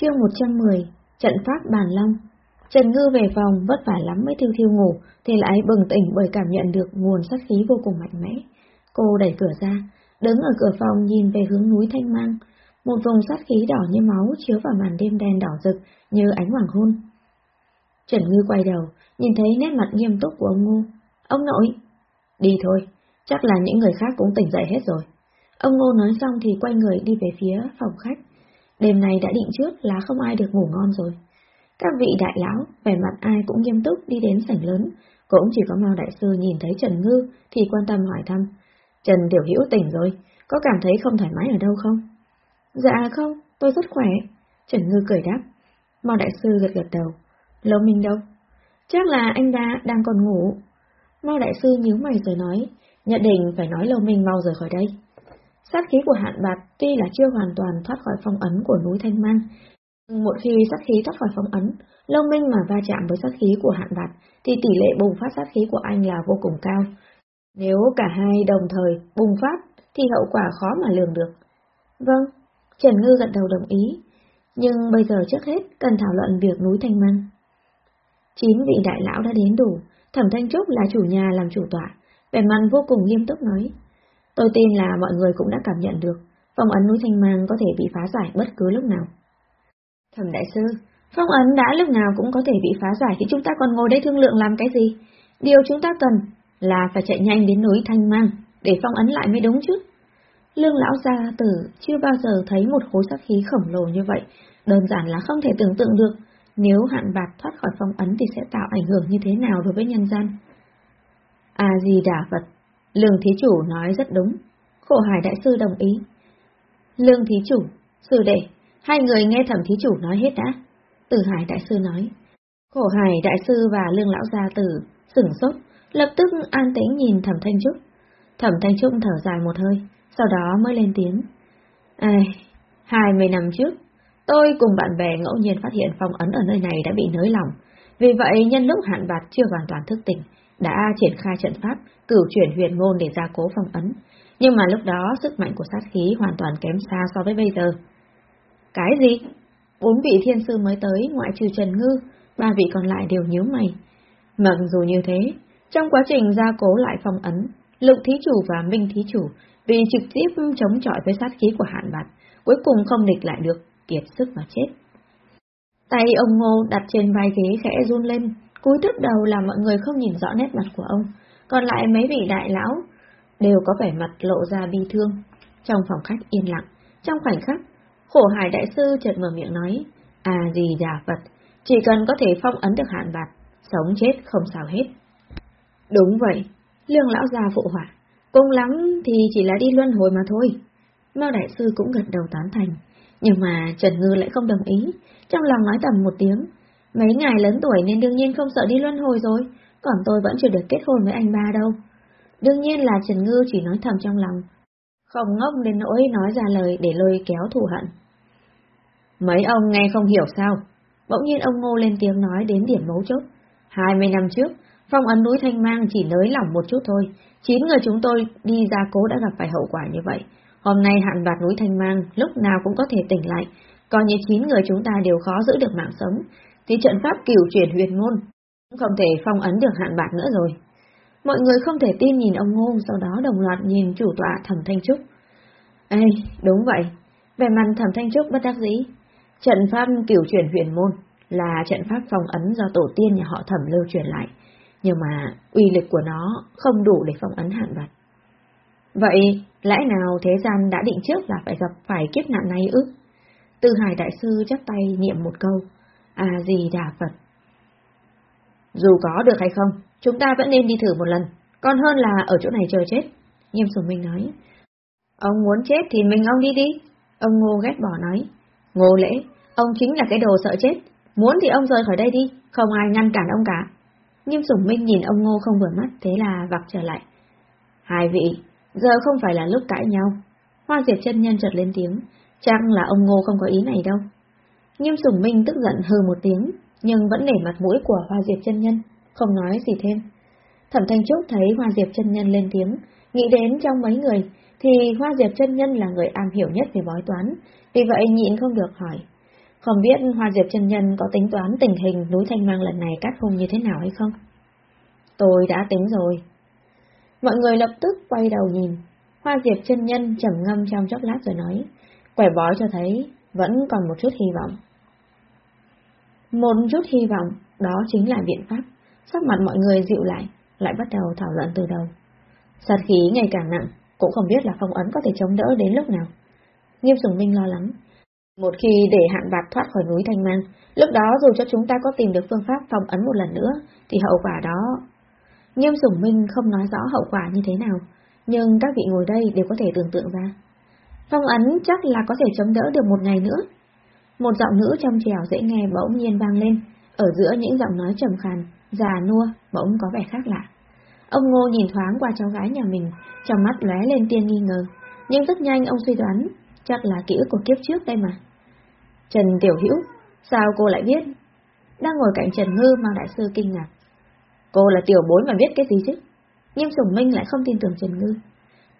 Chương 110, trận pháp bàn long. Trần Ngư về phòng vất vả lắm mới thiêu thiêu ngủ, thì lại bừng tỉnh bởi cảm nhận được nguồn sát khí vô cùng mạnh mẽ. Cô đẩy cửa ra, đứng ở cửa phòng nhìn về hướng núi Thanh Mang. Một vùng sát khí đỏ như máu chiếu vào màn đêm đen đỏ rực như ánh hoàng hôn. Trần Ngư quay đầu, nhìn thấy nét mặt nghiêm túc của ông Ngô. Ông nội! Đi thôi, chắc là những người khác cũng tỉnh dậy hết rồi. Ông Ngô nói xong thì quay người đi về phía phòng khách. Đêm nay đã định trước là không ai được ngủ ngon rồi. Các vị đại lão, vẻ mặt ai cũng nghiêm túc đi đến sảnh lớn, cũng chỉ có Mao Đại Sư nhìn thấy Trần Ngư thì quan tâm hỏi thăm. Trần Tiểu Hữu tỉnh rồi, có cảm thấy không thoải mái ở đâu không? Dạ không, tôi rất khỏe. Trần Ngư cười đáp. Mao Đại Sư gật gật đầu. Lâu Minh đâu? Chắc là anh ta đang còn ngủ. Mao Đại Sư nhíu mày rồi nói, nhận định phải nói Lâu Minh mau rời khỏi đây. Sát khí của hạn bạc tuy là chưa hoàn toàn thoát khỏi phong ấn của núi Thanh Mang, nhưng một khi sát khí thoát khỏi phong ấn, Long Minh mà va chạm với sát khí của hạn bạc, thì tỷ lệ bùng phát sát khí của anh là vô cùng cao. Nếu cả hai đồng thời bùng phát, thì hậu quả khó mà lường được. Vâng, Trần Ngư gật đầu đồng ý, nhưng bây giờ trước hết cần thảo luận việc núi Thanh Mang. Chín vị đại lão đã đến đủ, Thẩm Thanh Trúc là chủ nhà làm chủ tọa, vẻ mặt vô cùng nghiêm túc nói. Tôi tin là mọi người cũng đã cảm nhận được, phong ấn núi Thanh Mang có thể bị phá giải bất cứ lúc nào. Thẩm đại sư, phong ấn đã lúc nào cũng có thể bị phá giải thì chúng ta còn ngồi đây thương lượng làm cái gì? Điều chúng ta cần là phải chạy nhanh đến núi Thanh Mang để phong ấn lại mới đúng chứ. Lương lão gia tử chưa bao giờ thấy một khối sát khí khổng lồ như vậy, đơn giản là không thể tưởng tượng được nếu hạn bạc thoát khỏi phong ấn thì sẽ tạo ảnh hưởng như thế nào đối với nhân gian. A Di Đà Phật Lương thí chủ nói rất đúng. Khổ hải đại sư đồng ý. Lương thí chủ, sư đệ, hai người nghe thẩm thí chủ nói hết đã. Tử hải đại sư nói. Khổ hải đại sư và lương lão gia tử sửng sốt, lập tức an tĩnh nhìn thẩm thanh trúc. Thẩm thanh trúc thở dài một hơi, sau đó mới lên tiếng. Ai, hai mươi năm trước, tôi cùng bạn bè ngẫu nhiên phát hiện phong ấn ở nơi này đã bị nới lỏng. Vì vậy, nhân lúc hạn bạc chưa hoàn toàn thức tỉnh, đã triển khai trận pháp cửu chuyển huyền ngôn để gia cố phong ấn, nhưng mà lúc đó sức mạnh của sát khí hoàn toàn kém xa so với bây giờ. Cái gì? Bốn vị thiên sư mới tới, ngoại trừ Trần Ngư, ba vị còn lại đều nhíu mày. Mặc dù như thế, trong quá trình gia cố lại phong ấn, Lục Thí Chủ và Minh Thí Chủ vì trực tiếp chống chọi với sát khí của hạn bạc, cuối cùng không địch lại được, kiệt sức mà chết. Tay ông Ngô đặt trên vai ghế khẽ run lên, cúi thấp đầu làm mọi người không nhìn rõ nét mặt của ông, còn lại mấy vị đại lão đều có vẻ mặt lộ ra bi thương. Trong phòng khách yên lặng, trong khoảnh khắc, khổ hải đại sư chợt mở miệng nói, à gì già Phật, chỉ cần có thể phong ấn được hạn bạc, sống chết không sao hết. Đúng vậy, lương lão già phụ hỏa, cùng lắm thì chỉ là đi luân hồi mà thôi. Mao đại sư cũng gật đầu tán thành, nhưng mà Trần Ngư lại không đồng ý, trong lòng nói tầm một tiếng, mấy ngài lớn tuổi nên đương nhiên không sợ đi luân hồi rồi, còn tôi vẫn chưa được kết hôn với anh ba đâu. Đương nhiên là Trần Ngư chỉ nói thầm trong lòng, không ngốc đến nỗi nói ra lời để lôi kéo thù hận. Mấy ông nghe không hiểu sao? Bỗng nhiên ông Ngô lên tiếng nói đến điểm mấu chốt. Hai mươi năm trước, phong ấn núi Thanh Mang chỉ nới lỏng một chút thôi. Chín người chúng tôi đi ra cố đã gặp phải hậu quả như vậy. Hôm nay hạn đoạt núi Thanh Mang lúc nào cũng có thể tỉnh lại. Còn như chín người chúng ta đều khó giữ được mạng sống. Thì trận pháp cửu chuyển huyền ngôn không thể phong ấn được hạn bạc nữa rồi. Mọi người không thể tin nhìn ông Ngô, sau đó đồng loạt nhìn chủ tọa Thẩm Thanh Trúc. Ê, đúng vậy, về mặt Thẩm Thanh Trúc bất đắc dĩ. Trận pháp cửu chuyển huyền môn là trận pháp phong ấn do tổ tiên nhà họ Thẩm lưu truyền lại, nhưng mà uy lực của nó không đủ để phong ấn hạn bạc. Vậy, lẽ nào thế gian đã định trước là phải gặp phải kiếp nạn này ư? Tư Hải Đại Sư chắp tay niệm một câu, À gì đà Phật. Dù có được hay không, chúng ta vẫn nên đi thử một lần, còn hơn là ở chỗ này chờ chết. Nghiêm Sùng Minh nói. Ông muốn chết thì mình ông đi đi. Ông Ngô ghét bỏ nói. Ngô lễ, ông chính là cái đồ sợ chết. Muốn thì ông rời khỏi đây đi, không ai ngăn cản ông cả. Nghiêm Sùng Minh nhìn ông Ngô không vừa mắt, thế là vặc trở lại. Hai vị, giờ không phải là lúc cãi nhau. Hoa Diệp chân nhân chợt lên tiếng, chắc là ông Ngô không có ý này đâu. Nghiêm Sùng Minh tức giận hừ một tiếng, nhưng vẫn để mặt mũi của Hoa Diệp chân nhân, không nói gì thêm. Thẩm Thanh Trúc thấy Hoa Diệp chân nhân lên tiếng, nghĩ đến trong mấy người, thì Hoa Diệp chân nhân là người am hiểu nhất về bói toán, vì vậy nhịn không được hỏi. Không biết Hoa Diệp chân Nhân có tính toán tình hình núi Thanh Mang lần này cắt hung như thế nào hay không? Tôi đã tính rồi. Mọi người lập tức quay đầu nhìn. Hoa Diệp chân Nhân trầm ngâm trong chốc lát rồi nói, quẻ bói cho thấy vẫn còn một chút hy vọng. Một chút hy vọng, đó chính là biện pháp. Sắc mặt mọi người dịu lại, lại bắt đầu thảo luận từ đầu. Sát khí ngày càng nặng, cũng không biết là phong ấn có thể chống đỡ đến lúc nào. Nghiêm Sùng Minh lo lắng. Một khi để hạn bạc thoát khỏi núi Thanh Mang, lúc đó dù cho chúng ta có tìm được phương pháp phong ấn một lần nữa, thì hậu quả đó... Nghiêm Sùng Minh không nói rõ hậu quả như thế nào, nhưng các vị ngồi đây đều có thể tưởng tượng ra. Phong ấn chắc là có thể chống đỡ được một ngày nữa. Một giọng nữ trong trèo dễ nghe bỗng nhiên vang lên, ở giữa những giọng nói trầm khàn, già nua, bỗng có vẻ khác lạ. Ông Ngô nhìn thoáng qua cháu gái nhà mình, trong mắt lóe lên tia nghi ngờ, nhưng rất nhanh ông suy đoán, chắc là ký ức của kiếp trước đây mà. Trần Tiểu Hữu, sao cô lại biết? Đang ngồi cạnh Trần Ngư mang đại sư kinh ngạc. Cô là tiểu bối mà biết cái gì chứ? Nhưng Sùng Minh lại không tin tưởng Trần Ngư.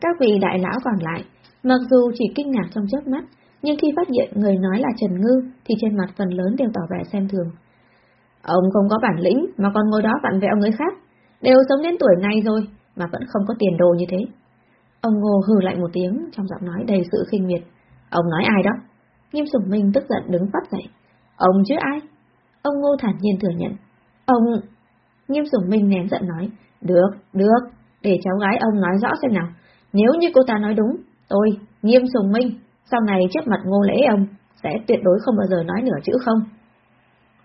Các vị đại lão còn lại, mặc dù chỉ kinh ngạc trong chớp mắt, nhưng khi phát hiện người nói là Trần Ngư thì trên mặt phần lớn đều tỏ vẻ xem thường. Ông không có bản lĩnh mà còn ngồi đó vặn vẹo người khác, đều sống đến tuổi này rồi mà vẫn không có tiền đồ như thế. Ông Ngô hừ lạnh một tiếng trong giọng nói đầy sự khinh miệt. Ông nói ai đó? Nghiêm Sùng Minh tức giận đứng phát dậy. Ông chứ ai? Ông Ngô thản nhiên thừa nhận. Ông... Nghiêm Sùng Minh nén giận nói. Được, được, để cháu gái ông nói rõ xem nào. Nếu như cô ta nói đúng, tôi, Nghiêm Sùng Minh, sau này trước mặt ngô lễ ông, sẽ tuyệt đối không bao giờ nói nửa chữ không.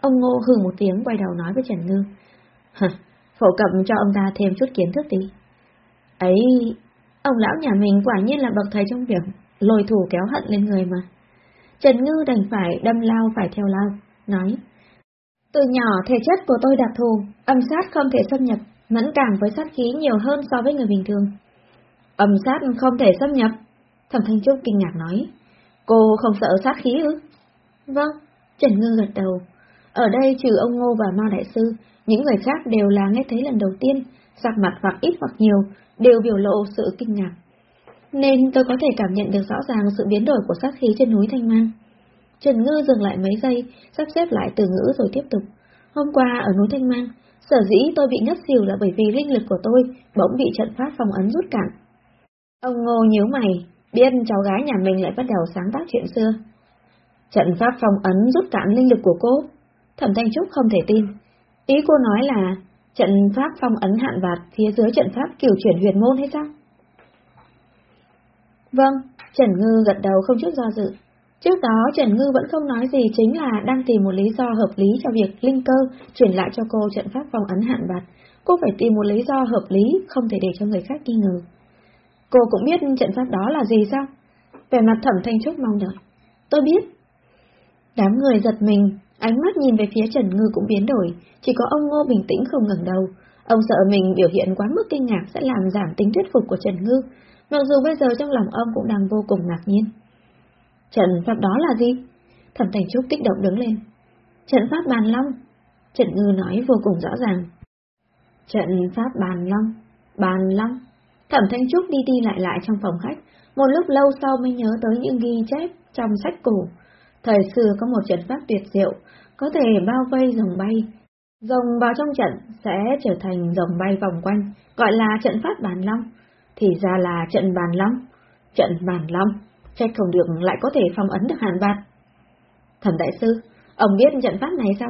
Ông Ngô hừ một tiếng quay đầu nói với Trần Ngư. Hả, phổ cập cho ông ta thêm chút kiến thức đi. Ấy, ông lão nhà mình quả nhiên là bậc thầy trong việc lôi thủ kéo hận lên người mà. Trần Ngư đành phải đâm lao phải theo lao, nói. Từ nhỏ thể chất của tôi đặc thù, âm sát không thể xâm nhập, mẫn cảm với sát khí nhiều hơn so với người bình thường. Âm sát không thể xâm nhập, Thẩm Thanh Trúc kinh ngạc nói. Cô không sợ sát khí ư? Vâng, Trần Ngư gật đầu. Ở đây trừ ông Ngô và Mao Đại Sư, những người khác đều là nghe thấy lần đầu tiên, sắc mặt hoặc ít hoặc nhiều, đều biểu lộ sự kinh ngạc. Nên tôi có thể cảm nhận được rõ ràng sự biến đổi của sát khí trên núi Thanh Mang. Trần Ngư dừng lại mấy giây, sắp xếp lại từ ngữ rồi tiếp tục. Hôm qua ở núi Thanh Mang, sở dĩ tôi bị ngất xỉu là bởi vì linh lực của tôi bỗng bị trận pháp phòng ấn rút cạn. Ông Ngô nhíu mày, biết cháu gái nhà mình lại bắt đầu sáng tác chuyện xưa. Trận pháp phong ấn rút cạn linh lực của cô. Thẩm Thanh Trúc không thể tin. Ý cô nói là trận pháp phong ấn hạn vạt phía dưới trận pháp kiểu chuyển huyền môn hay sao? Vâng, Trần Ngư gật đầu không chút do dự. Trước đó Trần Ngư vẫn không nói gì chính là đang tìm một lý do hợp lý cho việc Linh Cơ chuyển lại cho cô trận pháp phong ấn hạn vạt. Cô phải tìm một lý do hợp lý, không thể để cho người khác nghi ngờ. Cô cũng biết trận pháp đó là gì sao? Về mặt thẩm thanh trúc mong đợi. Tôi biết. Đám người giật mình, ánh mắt nhìn về phía Trần Ngư cũng biến đổi, chỉ có ông Ngô bình tĩnh không ngẩng đầu. Ông sợ mình biểu hiện quá mức kinh ngạc sẽ làm giảm tính thuyết phục của Trần Ngư, mặc dù bây giờ trong lòng ông cũng đang vô cùng ngạc nhiên. Trận pháp đó là gì? Thẩm Thành Trúc kích động đứng lên. Trận pháp bàn long. Trần Ngư nói vô cùng rõ ràng. Trận pháp bàn long, bàn long. Thẩm Thanh Trúc đi đi lại lại trong phòng khách, một lúc lâu sau mới nhớ tới những ghi chép trong sách cổ. Thời xưa có một trận pháp tuyệt diệu, có thể bao vây rồng bay. Rồng vào trong trận sẽ trở thành rồng bay vòng quanh, gọi là trận pháp bàn long. Thì ra là trận bàn long. Trận bàn long, trách không được lại có thể phong ấn được hàn bạt. Thẩm đại sư, ông biết trận pháp này sao?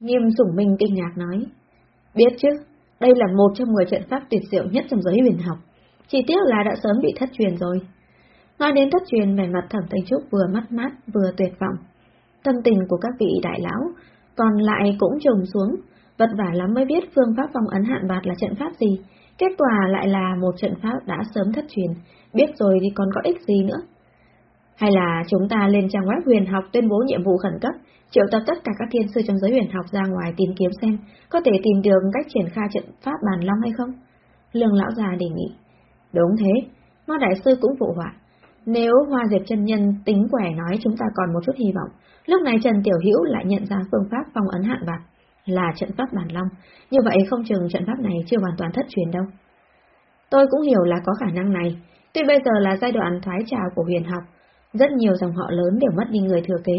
Nghiêm sủng minh kinh ngạc nói. Biết chứ, đây là một trong 10 trận pháp tuyệt diệu nhất trong giới huyền học. Chỉ tiếc là đã sớm bị thất truyền rồi. Nói đến thất truyền, vẻ mặt thẩm Thanh Trúc vừa mắt mát vừa tuyệt vọng. Tâm tình của các vị đại lão, còn lại cũng trùng xuống, vất vả lắm mới biết phương pháp phong ấn hạn bạt là trận pháp gì. Kết quả lại là một trận pháp đã sớm thất truyền, biết rồi thì còn có ích gì nữa. Hay là chúng ta lên trang web huyền học tuyên bố nhiệm vụ khẩn cấp, triệu tập tất cả các thiên sư trong giới huyền học ra ngoài tìm kiếm xem có thể tìm được cách triển khai trận pháp bàn long hay không? Lương lão già đề nghị. Đúng thế, Ma Đại Sư cũng phụ họa. Nếu Hoa Diệp chân Nhân tính quẻ nói chúng ta còn một chút hy vọng, lúc này Trần Tiểu Hữu lại nhận ra phương pháp phong ấn hạn bạc là trận pháp bản long, như vậy không chừng trận pháp này chưa hoàn toàn thất truyền đâu. Tôi cũng hiểu là có khả năng này, tuy bây giờ là giai đoạn thoái trào của huyền học, rất nhiều dòng họ lớn đều mất đi người thừa kế,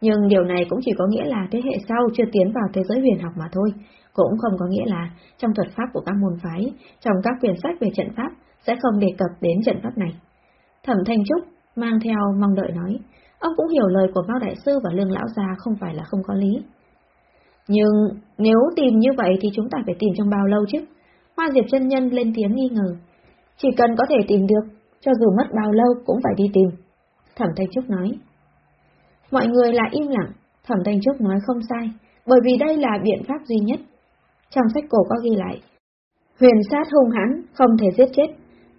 nhưng điều này cũng chỉ có nghĩa là thế hệ sau chưa tiến vào thế giới huyền học mà thôi, cũng không có nghĩa là trong thuật pháp của các môn phái, trong các quyển sách về trận pháp sẽ không đề cập đến trận pháp này. Thẩm Thanh Trúc mang theo mong đợi nói, ông cũng hiểu lời của Mao Đại Sư và Lương Lão Gia không phải là không có lý. Nhưng nếu tìm như vậy thì chúng ta phải tìm trong bao lâu chứ? Hoa Diệp chân Nhân lên tiếng nghi ngờ. Chỉ cần có thể tìm được, cho dù mất bao lâu cũng phải đi tìm. Thẩm Thanh Trúc nói. Mọi người lại im lặng, Thẩm Thanh Trúc nói không sai, bởi vì đây là biện pháp duy nhất. Trong sách cổ có ghi lại, huyền sát hung hãn, không thể giết chết,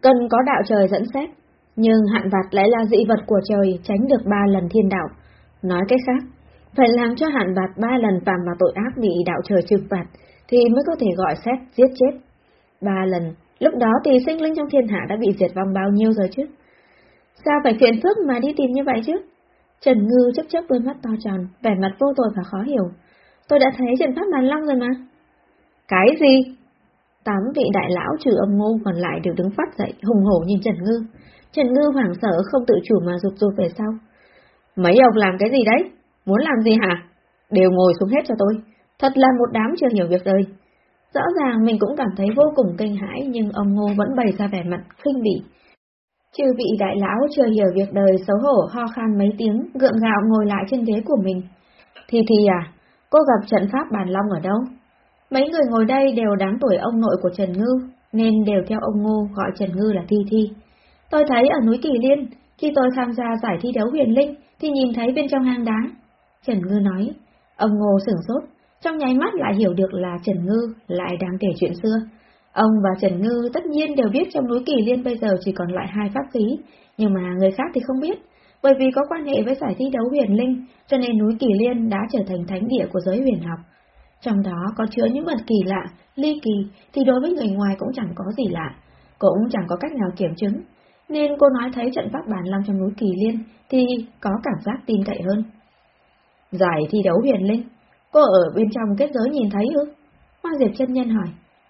cần có đạo trời dẫn xét, nhưng hạn vạt lại là dị vật của trời tránh được ba lần thiên đạo. Nói cách khác, phải làm cho hạn vạt ba lần phạm vào tội ác bị đạo trời trừng phạt, thì mới có thể gọi xét giết chết. Ba lần, lúc đó thì sinh linh trong thiên hạ đã bị diệt vong bao nhiêu rồi chứ? Sao phải phiền phức mà đi tìm như vậy chứ? Trần Ngư chấp chấp đôi mắt to tròn, vẻ mặt vô tội và khó hiểu. Tôi đã thấy trận pháp bàn long rồi mà. Cái gì? Tám vị đại lão trừ ông ngô còn lại đều đứng phát dậy, hùng hổ nhìn Trần Ngư. Trần Ngư hoảng sợ không tự chủ mà rụt rụt về sau. Mấy ông làm cái gì đấy? Muốn làm gì hả? Đều ngồi xuống hết cho tôi. Thật là một đám chưa hiểu việc đời. Rõ ràng mình cũng cảm thấy vô cùng kinh hãi nhưng ông Ngô vẫn bày ra vẻ mặt khinh bỉ. Chư vị đại lão chưa hiểu việc đời xấu hổ ho khan mấy tiếng, gượng gạo ngồi lại trên ghế của mình. Thì thì à, cô gặp trận pháp bàn long ở đâu? Mấy người ngồi đây đều đáng tuổi ông nội của Trần Ngư, nên đều theo ông Ngô gọi Trần Ngư là Thi Thi. Tôi thấy ở núi Kỳ Liên, khi tôi tham gia giải thi đấu huyền linh, thì nhìn thấy bên trong hang đá. Trần Ngư nói, ông Ngô sửng sốt, trong nháy mắt lại hiểu được là Trần Ngư lại đang kể chuyện xưa. Ông và Trần Ngư tất nhiên đều biết trong núi Kỳ Liên bây giờ chỉ còn lại hai pháp khí, nhưng mà người khác thì không biết, bởi vì có quan hệ với giải thi đấu huyền linh, cho nên núi Kỳ Liên đã trở thành thánh địa của giới huyền học. Trong đó có chứa những vật kỳ lạ, ly kỳ, thì đối với người ngoài cũng chẳng có gì lạ, cũng chẳng có cách nào kiểm chứng. Nên cô nói thấy trận pháp bàn long trong núi Kỳ Liên thì có cảm giác tin cậy hơn. Giải thi đấu huyền linh, cô ở bên trong kết giới nhìn thấy ư? Hoa Diệp chân nhân hỏi.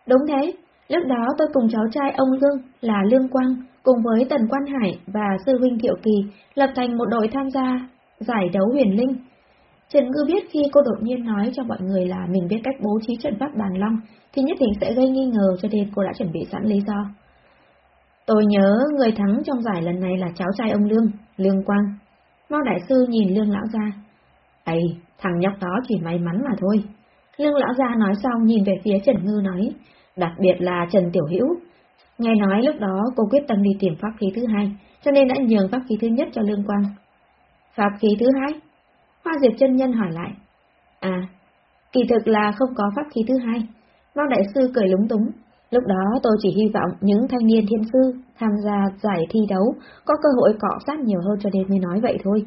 Đúng thế, lúc đó tôi cùng cháu trai ông Lương là Lương Quang cùng với Tần Quan Hải và Sư Huynh Thiệu Kỳ lập thành một đội tham gia giải đấu huyền linh. Trần Ngư biết khi cô đột nhiên nói cho mọi người là mình biết cách bố trí trận pháp bàn long thì nhất định sẽ gây nghi ngờ cho nên cô đã chuẩn bị sẵn lý do. Tôi nhớ người thắng trong giải lần này là cháu trai ông Lương, Lương Quang. Mao Đại Sư nhìn Lương Lão Gia. Ây, thằng nhóc đó chỉ may mắn mà thôi. Lương Lão Gia nói xong nhìn về phía Trần Ngư nói, đặc biệt là Trần Tiểu Hữu. Nghe nói lúc đó cô quyết tâm đi tìm pháp khí thứ hai, cho nên đã nhường pháp khí thứ nhất cho Lương Quang. Pháp khí thứ hai? Hoa Diệp chân Nhân hỏi lại. À, kỳ thực là không có pháp khí thứ hai. Mao Đại Sư cười lúng túng, Lúc đó tôi chỉ hy vọng những thanh niên thiên sư tham gia giải thi đấu có cơ hội cọ sát nhiều hơn cho nên mới nói vậy thôi.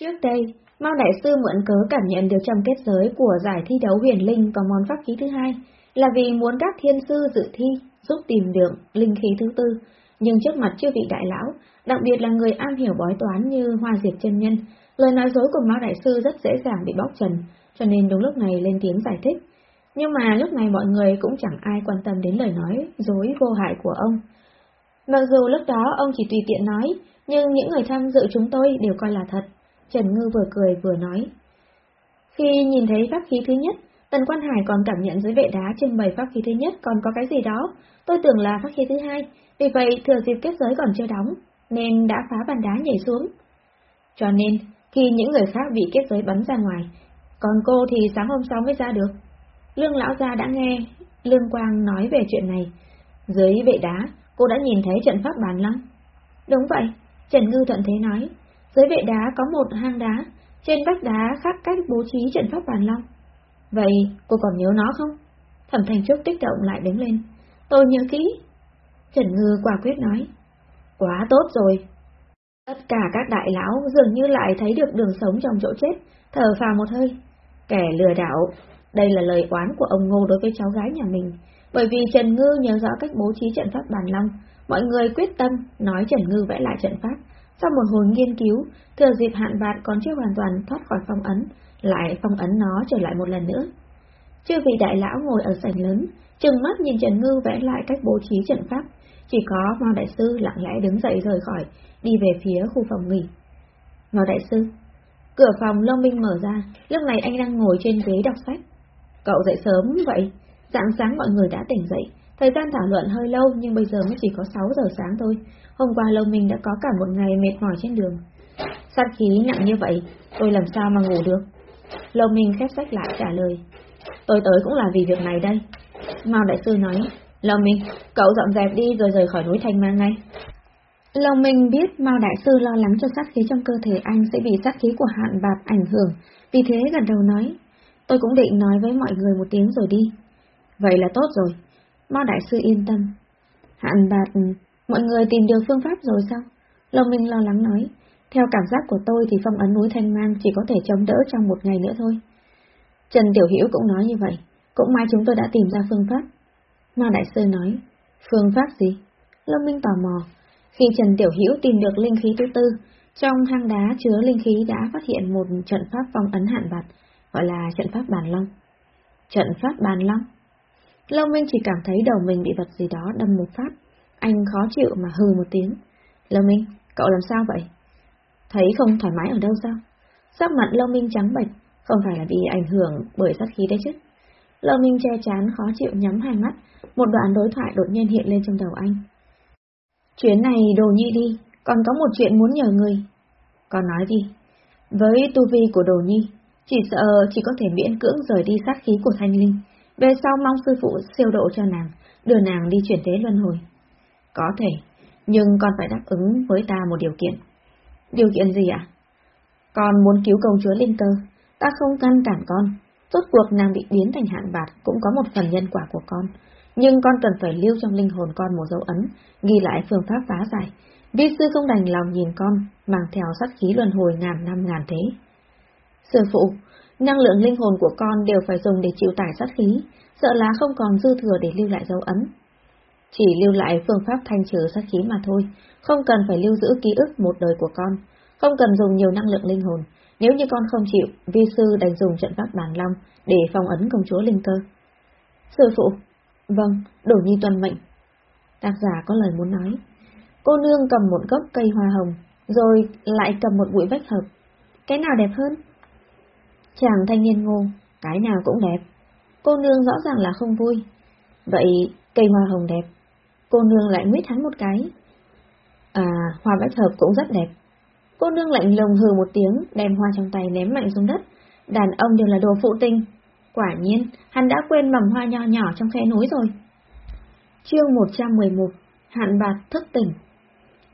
Trước đây, Mao Đại Sư mượn cớ cảm nhận được trong kết giới của giải thi đấu huyền linh có món pháp khí thứ hai, là vì muốn các thiên sư dự thi giúp tìm được linh khí thứ tư, nhưng trước mặt chưa vị đại lão, đặc biệt là người am hiểu bói toán như Hoa Diệp chân Nhân, lời nói dối của Mao Đại Sư rất dễ dàng bị bóc trần, cho nên đúng lúc này lên tiếng giải thích. Nhưng mà lúc này mọi người cũng chẳng ai quan tâm đến lời nói dối vô hại của ông. Mặc dù lúc đó ông chỉ tùy tiện nói, nhưng những người tham dự chúng tôi đều coi là thật. Trần Ngư vừa cười vừa nói. Khi nhìn thấy pháp khí thứ nhất, Tần Quan Hải còn cảm nhận dưới vệ đá trên bảy pháp khí thứ nhất còn có cái gì đó, tôi tưởng là pháp khí thứ hai, vì vậy thừa dịp kết giới còn chưa đóng, nên đã phá bàn đá nhảy xuống. Cho nên, khi những người khác bị kết giới bắn ra ngoài, còn cô thì sáng hôm sau mới ra được. Lương lão gia đã nghe Lương Quang nói về chuyện này. Dưới vệ đá, cô đã nhìn thấy trận pháp bàn lăng. Đúng vậy, Trần Ngư thuận thế nói. Dưới vệ đá có một hang đá, trên vách đá khác cách bố trí trận pháp bàn long. Vậy cô còn nhớ nó không? Thẩm Thành Trúc kích động lại đứng lên. Tôi nhớ kỹ. Trần Ngư quả quyết nói. Quá tốt rồi. Tất cả các đại lão dường như lại thấy được đường sống trong chỗ chết, thở phào một hơi. Kẻ lừa đảo, đây là lời oán của ông Ngô đối với cháu gái nhà mình, bởi vì Trần Ngư nhớ rõ cách bố trí trận pháp bàn long, mọi người quyết tâm nói Trần Ngư vẽ lại trận pháp. Sau một hồi nghiên cứu, thừa dịp hạn vạn còn chưa hoàn toàn thoát khỏi phong ấn, lại phong ấn nó trở lại một lần nữa. Chư vị đại lão ngồi ở sảnh lớn, trừng mắt nhìn Trần Ngư vẽ lại cách bố trí trận pháp, chỉ có Mao Đại Sư lặng lẽ đứng dậy rời khỏi, đi về phía khu phòng nghỉ. Mao Đại Sư, Cửa phòng Long Minh mở ra, lúc này anh đang ngồi trên ghế đọc sách. Cậu dậy sớm như vậy, dạng sáng mọi người đã tỉnh dậy, thời gian thảo luận hơi lâu nhưng bây giờ mới chỉ có 6 giờ sáng thôi. Hôm qua Long Minh đã có cả một ngày mệt mỏi trên đường. Sát khí nặng như vậy, tôi làm sao mà ngủ được? Long Minh khép sách lại trả lời. Tôi tới cũng là vì việc này đây. Mao Đại Sư nói, Long Minh, cậu dọn dẹp đi rồi rời khỏi núi Thanh Mang ngay. Lòng mình biết Mao Đại Sư lo lắng cho sát khí trong cơ thể anh sẽ bị sát khí của hạn bạc ảnh hưởng, vì thế gật đầu nói, tôi cũng định nói với mọi người một tiếng rồi đi. Vậy là tốt rồi, Mao Đại Sư yên tâm. Hạn bạc, mọi người tìm được phương pháp rồi sao? Lòng mình lo lắng nói, theo cảm giác của tôi thì phong ấn núi Thanh Mang chỉ có thể chống đỡ trong một ngày nữa thôi. Trần Tiểu Hiểu cũng nói như vậy, cũng may chúng tôi đã tìm ra phương pháp. Ma Đại Sư nói, phương pháp gì? Lâm Minh tò mò, khi Trần Tiểu Hữu tìm được linh khí thứ tư, trong hang đá chứa linh khí đã phát hiện một trận pháp phong ấn hạn bạc, gọi là trận pháp bàn long. Trận pháp bàn long? Long Minh chỉ cảm thấy đầu mình bị vật gì đó đâm một phát. Anh khó chịu mà hừ một tiếng. Long Minh, cậu làm sao vậy? Thấy không thoải mái ở đâu sao? Sắc mặt Long Minh trắng bệch, không phải là bị ảnh hưởng bởi sát khí đấy chứ. Long Minh che chán khó chịu nhắm hai mắt, một đoạn đối thoại đột nhiên hiện lên trong đầu anh. Chuyến này đồ nhi đi, còn có một chuyện muốn nhờ người. Con nói đi. Với tu vi của đồ nhi, chỉ sợ chỉ có thể miễn cưỡng rời đi sát khí của thanh linh. Về sau mong sư phụ siêu độ cho nàng, đưa nàng đi chuyển thế luân hồi. Có thể, nhưng con phải đáp ứng với ta một điều kiện. Điều kiện gì ạ? Con muốn cứu công chúa Linh Cơ, ta không ngăn cản con. Rốt cuộc nàng bị biến thành hạn bạc cũng có một phần nhân quả của con nhưng con cần phải lưu trong linh hồn con một dấu ấn, ghi lại phương pháp phá giải. Vi sư không đành lòng nhìn con, mang theo sát khí luân hồi ngàn năm ngàn thế. Sư phụ, năng lượng linh hồn của con đều phải dùng để chịu tải sát khí, sợ là không còn dư thừa để lưu lại dấu ấn. Chỉ lưu lại phương pháp thanh trừ sát khí mà thôi, không cần phải lưu giữ ký ức một đời của con, không cần dùng nhiều năng lượng linh hồn. Nếu như con không chịu, vi sư đành dùng trận pháp bàn long để phong ấn công chúa linh cơ. Sư phụ, Vâng, đổ nhi tuân mệnh. Tác giả có lời muốn nói. Cô nương cầm một gốc cây hoa hồng, rồi lại cầm một bụi bách hợp. Cái nào đẹp hơn? Chàng thanh niên ngô, cái nào cũng đẹp. Cô nương rõ ràng là không vui. Vậy cây hoa hồng đẹp. Cô nương lại nguyết hắn một cái. À, hoa bách hợp cũng rất đẹp. Cô nương lạnh lùng hừ một tiếng, đem hoa trong tay ném mạnh xuống đất. Đàn ông đều là đồ phụ tinh, Quả nhiên, hắn đã quên mầm hoa nho nhỏ trong khe núi rồi. Chương 111 Hạn bạc thức tỉnh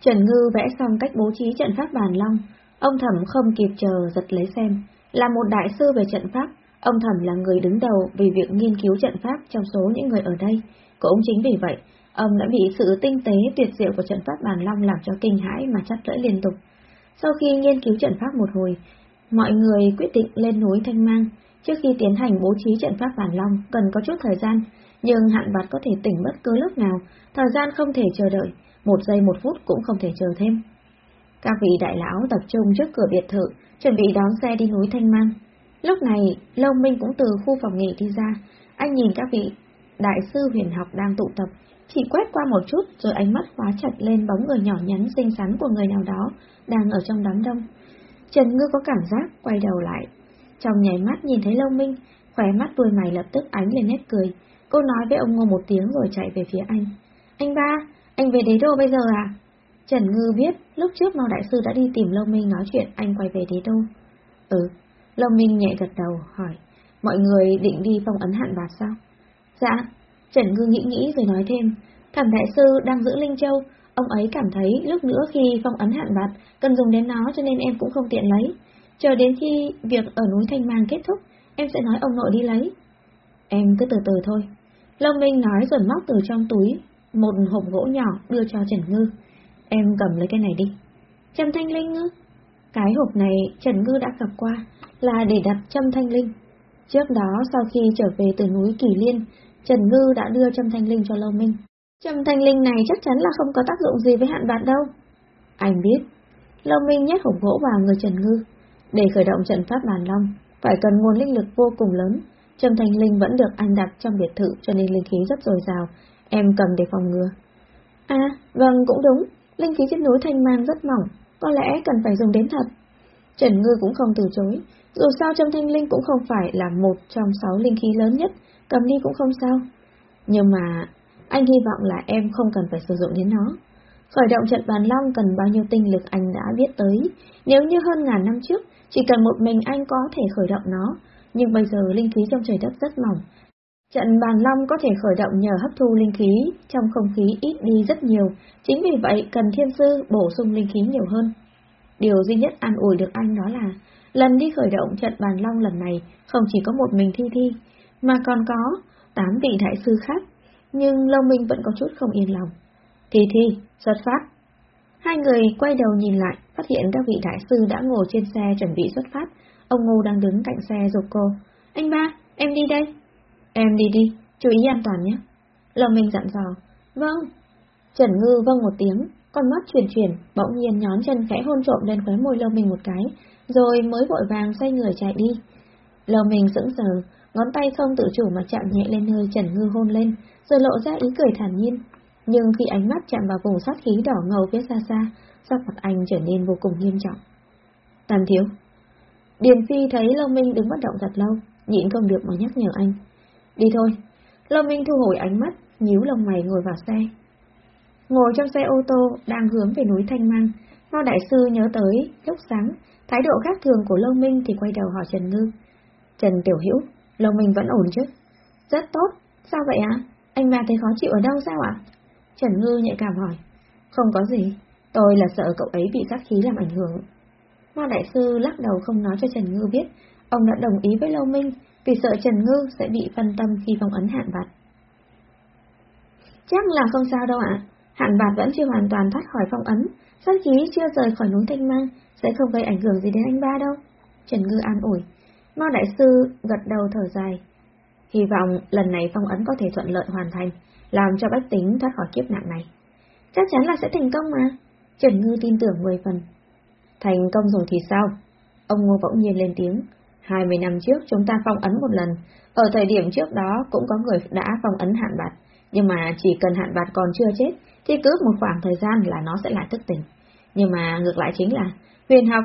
Trần Ngư vẽ xong cách bố trí trận pháp bàn long, ông thẩm không kịp chờ giật lấy xem. Là một đại sư về trận pháp, ông thẩm là người đứng đầu vì việc nghiên cứu trận pháp trong số những người ở đây. Cũng chính vì vậy, ông đã bị sự tinh tế tuyệt diệu của trận pháp bàn long làm cho kinh hãi mà chắt lưỡi liên tục. Sau khi nghiên cứu trận pháp một hồi, mọi người quyết định lên núi Thanh Mang, Trước khi tiến hành bố trí trận pháp bản long cần có chút thời gian, nhưng hạn bạt có thể tỉnh bất cứ lúc nào, thời gian không thể chờ đợi, một giây một phút cũng không thể chờ thêm. Các vị đại lão tập trung trước cửa biệt thự, chuẩn bị đón xe đi núi Thanh Mang. Lúc này, Lâu Minh cũng từ khu phòng nghỉ đi ra, anh nhìn các vị đại sư huyền học đang tụ tập, chỉ quét qua một chút rồi ánh mắt khóa chặt lên bóng người nhỏ nhắn xinh xắn của người nào đó đang ở trong đám đông. Trần Ngư có cảm giác quay đầu lại, trong nhảy mắt nhìn thấy Lâu Minh, khóe mắt đuôi mày lập tức ánh lên nét cười. Cô nói với ông Ngô một tiếng rồi chạy về phía anh. Anh ba, anh về đế đô bây giờ à? Trần Ngư biết, lúc trước Mao Đại Sư đã đi tìm Lâu Minh nói chuyện anh quay về đế đô. Ừ, Lâu Minh nhẹ gật đầu, hỏi, mọi người định đi phong ấn hạn bạc sao? Dạ, Trần Ngư nghĩ nghĩ rồi nói thêm, thẩm đại sư đang giữ Linh Châu, ông ấy cảm thấy lúc nữa khi phong ấn hạn bạc cần dùng đến nó cho nên em cũng không tiện lấy. Chờ đến khi việc ở núi Thanh Mang kết thúc, em sẽ nói ông nội đi lấy. Em cứ từ từ thôi. Long Minh nói rồi móc từ trong túi một hộp gỗ nhỏ đưa cho Trần Ngư. Em cầm lấy cái này đi. Trâm Thanh Linh ư? Cái hộp này Trần Ngư đã gặp qua, là để đặt Trâm Thanh Linh. Trước đó sau khi trở về từ núi Kỳ Liên, Trần Ngư đã đưa Trâm Thanh Linh cho Lâu Minh. Trâm Thanh Linh này chắc chắn là không có tác dụng gì với hạn bạn đâu. Anh biết. Lâu Minh nhét hộp gỗ vào người Trần Ngư. Để khởi động trận pháp bàn long, phải cần nguồn linh lực vô cùng lớn. Trầm thanh Linh vẫn được anh đặt trong biệt thự cho nên linh khí rất dồi dào, em cầm để phòng ngừa. À, vâng cũng đúng, linh khí trên núi Thanh Mang rất mỏng, có lẽ cần phải dùng đến thật. Trần Ngư cũng không từ chối, dù sao Trâm thanh linh cũng không phải là một trong sáu linh khí lớn nhất, cầm đi cũng không sao. Nhưng mà, anh hy vọng là em không cần phải sử dụng đến nó. Khởi động trận bàn long cần bao nhiêu tinh lực anh đã biết tới, nếu như hơn ngàn năm trước, chỉ cần một mình anh có thể khởi động nó, nhưng bây giờ linh khí trong trời đất rất mỏng. Trận bàn long có thể khởi động nhờ hấp thu linh khí, trong không khí ít đi rất nhiều, chính vì vậy cần thiên sư bổ sung linh khí nhiều hơn. Điều duy nhất an ủi được anh đó là, lần đi khởi động trận bàn long lần này không chỉ có một mình thi thi, mà còn có tám vị đại sư khác, nhưng Lâu Minh vẫn có chút không yên lòng. Thì thi, xuất phát. Hai người quay đầu nhìn lại, phát hiện các vị đại sư đã ngồi trên xe chuẩn bị xuất phát. Ông Ngô đang đứng cạnh xe dục cô. Anh ba, em đi đây. Em đi đi, chú ý an toàn nhé. Lâu Minh dặn dò. Vâng. Trần Ngư vâng một tiếng, con mắt chuyển chuyển, bỗng nhiên nhón chân khẽ hôn trộm lên khóe môi Lâu Minh một cái, rồi mới vội vàng xoay người chạy đi. Lâu Minh sững sờ, ngón tay không tự chủ mà chạm nhẹ lên hơi Trần Ngư hôn lên, rồi lộ ra ý cười thản nhiên. Nhưng khi ánh mắt chạm vào vùng sát khí đỏ ngầu phía xa xa, sắc mặt anh trở nên vô cùng nghiêm trọng. Tam thiếu. Điền Phi thấy Long Minh đứng bất động thật lâu, nhịn không được mà nhắc nhở anh. Đi thôi. Long Minh thu hồi ánh mắt, nhíu lông mày ngồi vào xe. Ngồi trong xe ô tô, đang hướng về núi Thanh Mang, ngao Đại Sư nhớ tới, lúc sáng, thái độ khác thường của Long Minh thì quay đầu hỏi Trần Ngư. Trần Tiểu Hữu, Lâu Minh vẫn ổn chứ? Rất tốt, sao vậy ạ? À? Anh mà thấy khó chịu ở đâu sao ạ? À? Trần Ngư nhạy cảm hỏi. Không có gì, tôi là sợ cậu ấy bị sát khí làm ảnh hưởng. Ma Đại Sư lắc đầu không nói cho Trần Ngư biết, ông đã đồng ý với Lâu Minh vì sợ Trần Ngư sẽ bị phân tâm khi phong ấn hạn bạt. Chắc là không sao đâu ạ, hạn bạt vẫn chưa hoàn toàn thoát khỏi phong ấn, sát khí chưa rời khỏi núi Thanh Mang, sẽ không gây ảnh hưởng gì đến anh ba đâu. Trần Ngư an ủi. Mao Đại Sư gật đầu thở dài. Hy vọng lần này phong ấn có thể thuận lợi hoàn thành, làm cho bách tính thoát khỏi kiếp nạn này. Chắc chắn là sẽ thành công mà. Trần Ngư tin tưởng mười phần. Thành công rồi thì sao? Ông Ngô bỗng nhiên lên tiếng. 20 năm trước chúng ta phong ấn một lần, ở thời điểm trước đó cũng có người đã phong ấn hạn bạt, nhưng mà chỉ cần hạn bạt còn chưa chết, thì cứ một khoảng thời gian là nó sẽ lại thức tỉnh. Nhưng mà ngược lại chính là, huyền học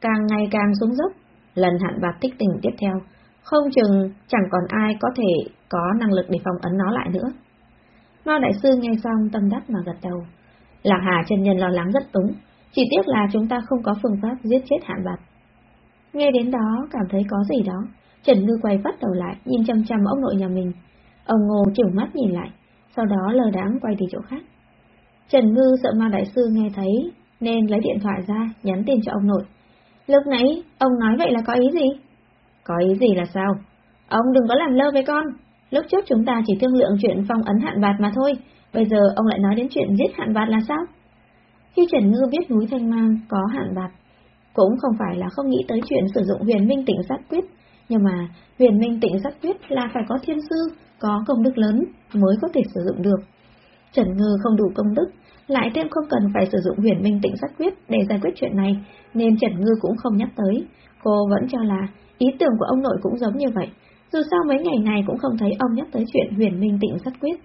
càng ngày càng xuống dốc, lần hạn bạc tích tỉnh tiếp theo, không chừng chẳng còn ai có thể có năng lực để phòng ấn nó lại nữa. Mao Đại Sư nghe xong tâm đắc mà gật đầu. Lạc Hà chân nhân lo lắng rất túng, chỉ tiếc là chúng ta không có phương pháp giết chết hạn bạc. Nghe đến đó cảm thấy có gì đó, Trần Ngư quay vắt đầu lại, nhìn chăm chăm ông nội nhà mình. Ông Ngô chửu mắt nhìn lại, sau đó lờ đáng quay đi chỗ khác. Trần Ngư sợ ma đại sư nghe thấy, nên lấy điện thoại ra, nhắn tin cho ông nội. Lúc nãy, ông nói vậy là có ý gì? Có ý gì là sao? Ông đừng có làm lơ với con. Lúc trước chúng ta chỉ thương lượng chuyện phong ấn hạn bạt mà thôi, bây giờ ông lại nói đến chuyện giết hạn bạt là sao? Khi Trần Ngư biết núi Thanh Mang có hạn bạt, cũng không phải là không nghĩ tới chuyện sử dụng huyền minh tịnh sát quyết, nhưng mà huyền minh tịnh sát quyết là phải có thiên sư, có công đức lớn mới có thể sử dụng được. Trần Ngư không đủ công đức, lại thêm không cần phải sử dụng huyền minh tịnh sát quyết để giải quyết chuyện này, nên Trần Ngư cũng không nhắc tới. Cô vẫn cho là ý tưởng của ông nội cũng giống như vậy, dù sao mấy ngày này cũng không thấy ông nhắc tới chuyện huyền minh tịnh sắt quyết.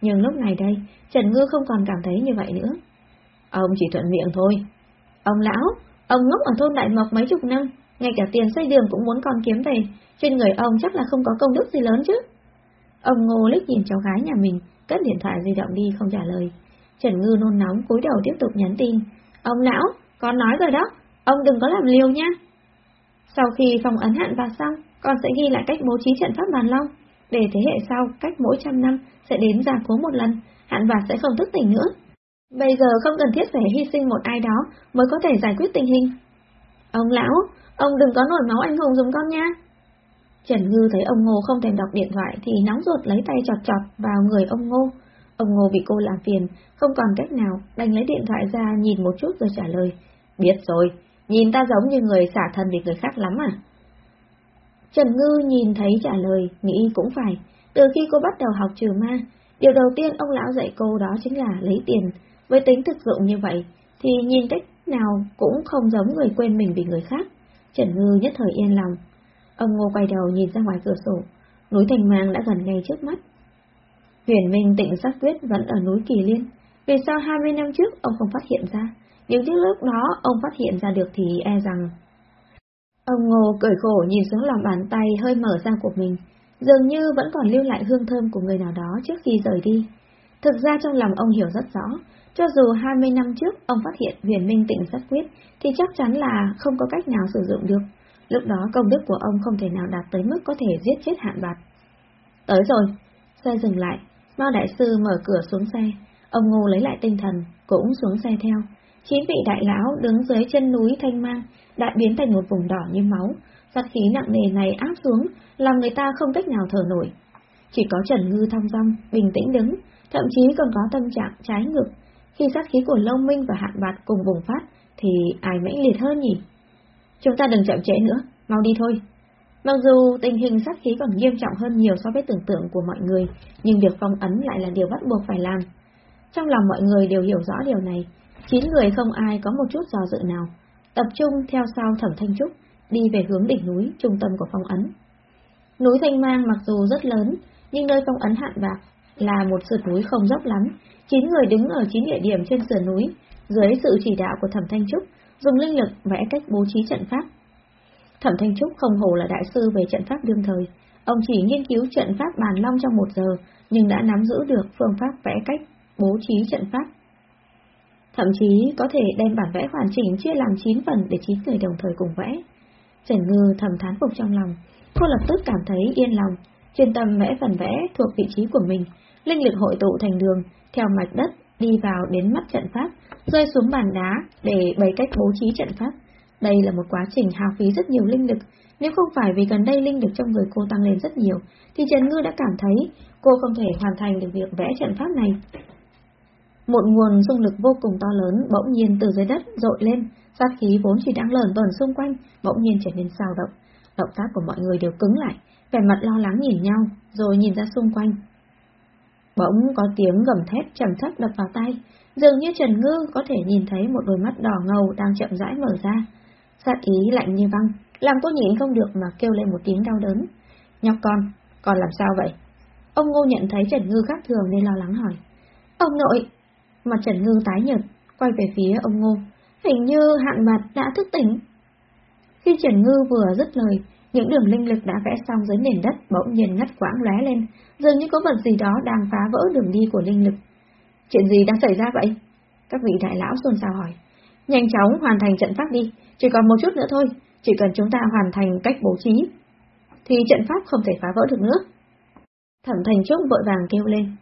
Nhưng lúc này đây, Trần Ngư không còn cảm thấy như vậy nữa. Ông chỉ thuận miệng thôi. Ông lão, ông ngốc ở thôn Đại Mộc mấy chục năm, ngay cả tiền xây đường cũng muốn con kiếm về, trên người ông chắc là không có công đức gì lớn chứ. Ông Ngô liếc nhìn cháu gái nhà mình, cất điện thoại di động đi không trả lời. Trần Ngư nôn nóng cúi đầu tiếp tục nhắn tin. Ông lão, con nói rồi đó, ông đừng có làm liều nha. Sau khi phòng ấn hạn vào xong, con sẽ ghi lại cách bố trí trận pháp bàn long, để thế hệ sau cách mỗi trăm năm sẽ đến giả cố một lần, hạn và sẽ không thức tỉnh nữa. Bây giờ không cần thiết phải hy sinh một ai đó mới có thể giải quyết tình hình. Ông lão, ông đừng có nổi máu anh hùng dùng con nha. Trần Ngư thấy ông Ngô không thèm đọc điện thoại thì nóng ruột lấy tay chọt chọt vào người ông Ngô. Ông Ngô bị cô làm phiền, không còn cách nào, đành lấy điện thoại ra nhìn một chút rồi trả lời. Biết rồi, nhìn ta giống như người xả thân vì người khác lắm à? Trần Ngư nhìn thấy trả lời, nghĩ cũng phải. Từ khi cô bắt đầu học trừ ma, điều đầu tiên ông lão dạy cô đó chính là lấy tiền. Với tính thực dụng như vậy, thì nhìn cách nào cũng không giống người quên mình vì người khác. Trần Ngư nhất thời yên lòng. Ông Ngô quay đầu nhìn ra ngoài cửa sổ, núi Thành Mang đã gần ngay trước mắt. Huyền Minh tịnh sắc quyết vẫn ở núi Kỳ Liên, vì sao 20 năm trước ông không phát hiện ra? Nếu trước lúc đó ông phát hiện ra được thì e rằng... Ông Ngô cười khổ nhìn xuống lòng bàn tay hơi mở ra của mình, dường như vẫn còn lưu lại hương thơm của người nào đó trước khi rời đi. Thực ra trong lòng ông hiểu rất rõ, cho dù 20 năm trước ông phát hiện huyền minh tịnh sát quyết, thì chắc chắn là không có cách nào sử dụng được. Lúc đó công đức của ông không thể nào đạt tới mức có thể giết chết hạn bạc. Tới rồi, xe dừng lại, Mao Đại Sư mở cửa xuống xe, ông Ngô lấy lại tinh thần, cũng xuống xe theo. Chín vị đại lão đứng dưới chân núi Thanh Mang đã biến thành một vùng đỏ như máu, sát khí nặng nề này áp xuống, làm người ta không cách nào thở nổi. Chỉ có Trần Ngư thong dong, bình tĩnh đứng, thậm chí còn có tâm trạng trái ngược. Khi sát khí của Long Minh và Hạn Bạt cùng bùng phát, thì ai mãnh liệt hơn nhỉ? Chúng ta đừng chậm trễ nữa, mau đi thôi. Mặc dù tình hình sát khí còn nghiêm trọng hơn nhiều so với tưởng tượng của mọi người, nhưng việc phong ấn lại là điều bắt buộc phải làm. Trong lòng mọi người đều hiểu rõ điều này, chín người không ai có một chút do dự nào, tập trung theo sau thẩm thanh trúc, đi về hướng đỉnh núi, trung tâm của phong ấn. Núi Thanh Mang mặc dù rất lớn, nhưng nơi phong ấn hạn bạc là một sườn núi không dốc lắm, chín người đứng ở chín địa điểm trên sườn núi, dưới sự chỉ đạo của thẩm thanh trúc, dùng linh lực vẽ cách bố trí trận pháp. Thẩm Thanh Trúc không hổ là đại sư về trận pháp đương thời, ông chỉ nghiên cứu trận pháp bàn long trong một giờ, nhưng đã nắm giữ được phương pháp vẽ cách bố trí trận pháp. Thậm chí có thể đem bản vẽ hoàn chỉnh chia làm 9 phần để 9 người đồng thời cùng vẽ. Trần Ngư thầm thán phục trong lòng, cô lập tức cảm thấy yên lòng, chuyên tâm vẽ phần vẽ thuộc vị trí của mình, linh lực hội tụ thành đường, theo mạch đất đi vào đến mắt trận pháp, rơi xuống bàn đá để bày cách bố trí trận pháp. Đây là một quá trình hao phí rất nhiều linh lực, nếu không phải vì gần đây linh lực trong người cô tăng lên rất nhiều, thì Trần Ngư đã cảm thấy cô không thể hoàn thành được việc vẽ trận pháp này. Một nguồn dung lực vô cùng to lớn bỗng nhiên từ dưới đất dội lên, sát khí vốn chỉ đang lờn vờn xung quanh, bỗng nhiên trở nên sao động. Động tác của mọi người đều cứng lại, vẻ mặt lo lắng nhìn nhau, rồi nhìn ra xung quanh. Bỗng có tiếng gầm thét trầm thấp đập vào tay, dường như Trần Ngư có thể nhìn thấy một đôi mắt đỏ ngầu đang chậm rãi mở ra. Sát ý lạnh như băng, làm cô nhịn không được mà kêu lên một tiếng đau đớn. Nhóc con, con làm sao vậy? Ông Ngô nhận thấy Trần Ngư khác thường nên lo lắng hỏi. Ông nội! Mặt Trần Ngư tái nhợt, quay về phía ông Ngô. Hình như hạn mặt đã thức tỉnh. Khi Trần Ngư vừa dứt lời, những đường linh lực đã vẽ xong dưới nền đất bỗng nhiên ngắt quãng lóe lên, dường như có vật gì đó đang phá vỡ đường đi của linh lực. Chuyện gì đang xảy ra vậy? Các vị đại lão xôn xao hỏi. Nhanh chóng hoàn thành trận pháp đi, chỉ còn một chút nữa thôi, chỉ cần chúng ta hoàn thành cách bố trí, thì trận pháp không thể phá vỡ được nữa. Thẩm Thành Trúc vội vàng kêu lên.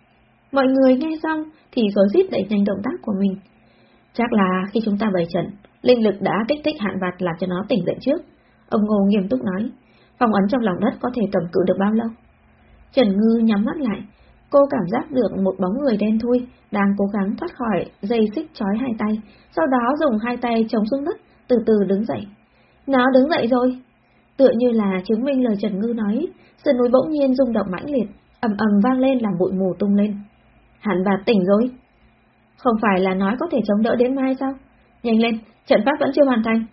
Mọi người nghe xong thì rối rít đẩy nhanh động tác của mình. Chắc là khi chúng ta bày trận, linh lực đã kích thích hạn vạt làm cho nó tỉnh dậy trước. Ông Ngô nghiêm túc nói, phòng ấn trong lòng đất có thể cầm cự được bao lâu? Trần Ngư nhắm mắt lại, cô cảm giác được một bóng người đen thui đang cố gắng thoát khỏi dây xích trói hai tay, sau đó dùng hai tay chống xuống đất, từ từ đứng dậy. Nó đứng dậy rồi. Tựa như là chứng minh lời Trần Ngư nói, sườn núi bỗng nhiên rung động mãnh liệt, ầm ầm vang lên làm bụi mù tung lên. Hẳn bà tỉnh rồi. Không phải là nói có thể chống đỡ đến mai sao? Nhanh lên, trận pháp vẫn chưa hoàn thành.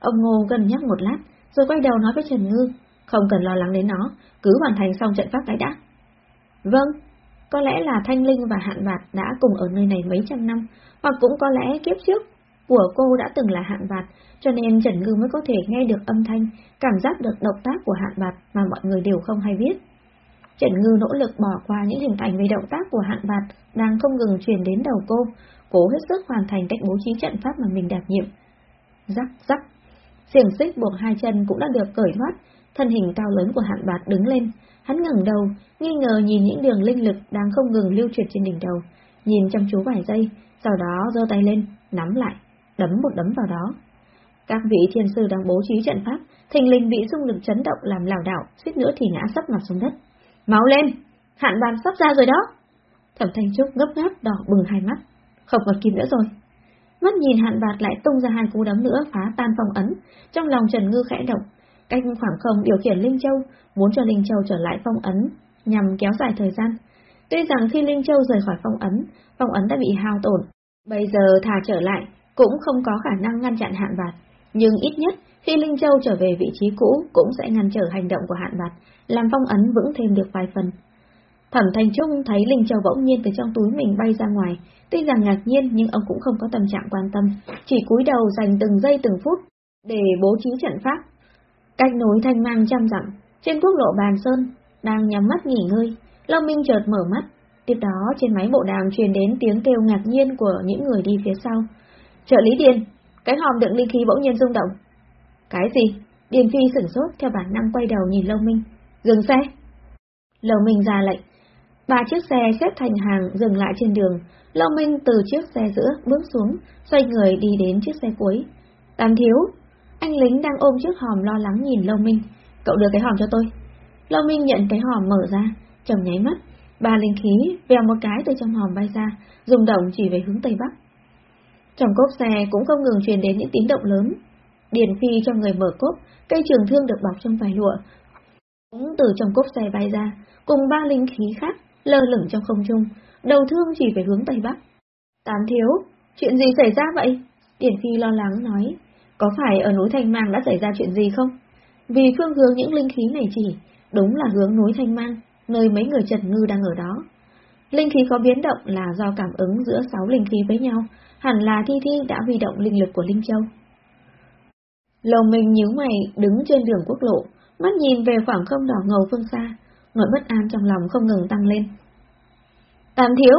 Ông Ngô gần nhắc một lát, rồi quay đầu nói với Trần Ngư, không cần lo lắng đến nó, cứ hoàn thành xong trận pháp cái đã. Vâng, có lẽ là Thanh Linh và Hạn Bạt đã cùng ở nơi này mấy trăm năm, hoặc cũng có lẽ kiếp trước của cô đã từng là Hạn Bạt, cho nên Trần Ngư mới có thể nghe được âm thanh, cảm giác được động tác của Hạn Bạt mà mọi người đều không hay biết. Trần Ngư nỗ lực bỏ qua những hình ảnh về động tác của Hạn Bạt đang không ngừng truyền đến đầu cô, cố hết sức hoàn thành cách bố trí trận pháp mà mình đảm nhiệm. Rắc rắc, xiềng xích buộc hai chân cũng đã được cởi thoát, thân hình cao lớn của Hạn Bạt đứng lên, hắn ngẩng đầu, nghi ngờ nhìn những đường linh lực đang không ngừng lưu chuyển trên đỉnh đầu, nhìn chăm chú vài giây, sau đó giơ tay lên, nắm lại, đấm một đấm vào đó. Các vị thiên sư đang bố trí trận pháp, thình lình bị dung lực chấn động làm lảo đảo, suýt nữa thì ngã sấp mặt xuống đất. Máu lên, hạn bàn sắp ra rồi đó. Thẩm Thanh Trúc gấp gáp đỏ bừng hai mắt, không còn kịp nữa rồi. Mắt nhìn hạn bạt lại tung ra hai cú đấm nữa phá tan phong ấn, trong lòng Trần Ngư khẽ động, cách khoảng không điều khiển Linh Châu, muốn cho Linh Châu trở lại phong ấn, nhằm kéo dài thời gian. Tuy rằng khi Linh Châu rời khỏi phong ấn, phong ấn đã bị hao tổn, bây giờ thả trở lại cũng không có khả năng ngăn chặn hạn bạt, nhưng ít nhất khi Linh Châu trở về vị trí cũ cũng sẽ ngăn trở hành động của hạn bạt, làm phong ấn vững thêm được vài phần. Thẩm Thành Trung thấy Linh Châu bỗng nhiên từ trong túi mình bay ra ngoài, tuy rằng ngạc nhiên nhưng ông cũng không có tâm trạng quan tâm, chỉ cúi đầu dành từng giây từng phút để bố trí trận pháp. Cách núi Thanh Mang trăm dặm, trên quốc lộ Bàn Sơn, đang nhắm mắt nghỉ ngơi, Long Minh chợt mở mắt, tiếp đó trên máy bộ đàm truyền đến tiếng kêu ngạc nhiên của những người đi phía sau. Trợ lý Điền, cái hòm đựng linh khí bỗng nhiên rung động. Cái gì? Điền Phi sửng sốt theo bản năng quay đầu nhìn Lâu Minh. Dừng xe. Lâu Minh ra lệnh. Ba chiếc xe xếp thành hàng dừng lại trên đường. Lâu Minh từ chiếc xe giữa bước xuống, xoay người đi đến chiếc xe cuối. Tam thiếu. Anh lính đang ôm chiếc hòm lo lắng nhìn Lâu Minh. Cậu đưa cái hòm cho tôi. Lâu Minh nhận cái hòm mở ra, Chồng nháy mắt. Ba linh khí vèo một cái từ trong hòm bay ra, rung động chỉ về hướng Tây Bắc. Trong cốp xe cũng không ngừng truyền đến những tiếng động lớn. Điền Phi cho người mở cốp, cây trường thương được bọc trong vài lụa. Cũng từ trong cốp xe bay ra, cùng ba linh khí khác lơ lửng trong không trung, đầu thương chỉ về hướng Tây Bắc. Tám thiếu, chuyện gì xảy ra vậy? Điền Phi lo lắng nói, có phải ở núi Thanh Mang đã xảy ra chuyện gì không? Vì phương hướng những linh khí này chỉ, đúng là hướng núi Thanh Mang, nơi mấy người Trần Ngư đang ở đó. Linh khí có biến động là do cảm ứng giữa sáu linh khí với nhau, hẳn là Thi Thi đã huy động linh lực của Linh Châu. Lầu mình nhíu mày đứng trên đường quốc lộ, mắt nhìn về khoảng không đỏ ngầu phương xa, nỗi bất an trong lòng không ngừng tăng lên. Tam thiếu!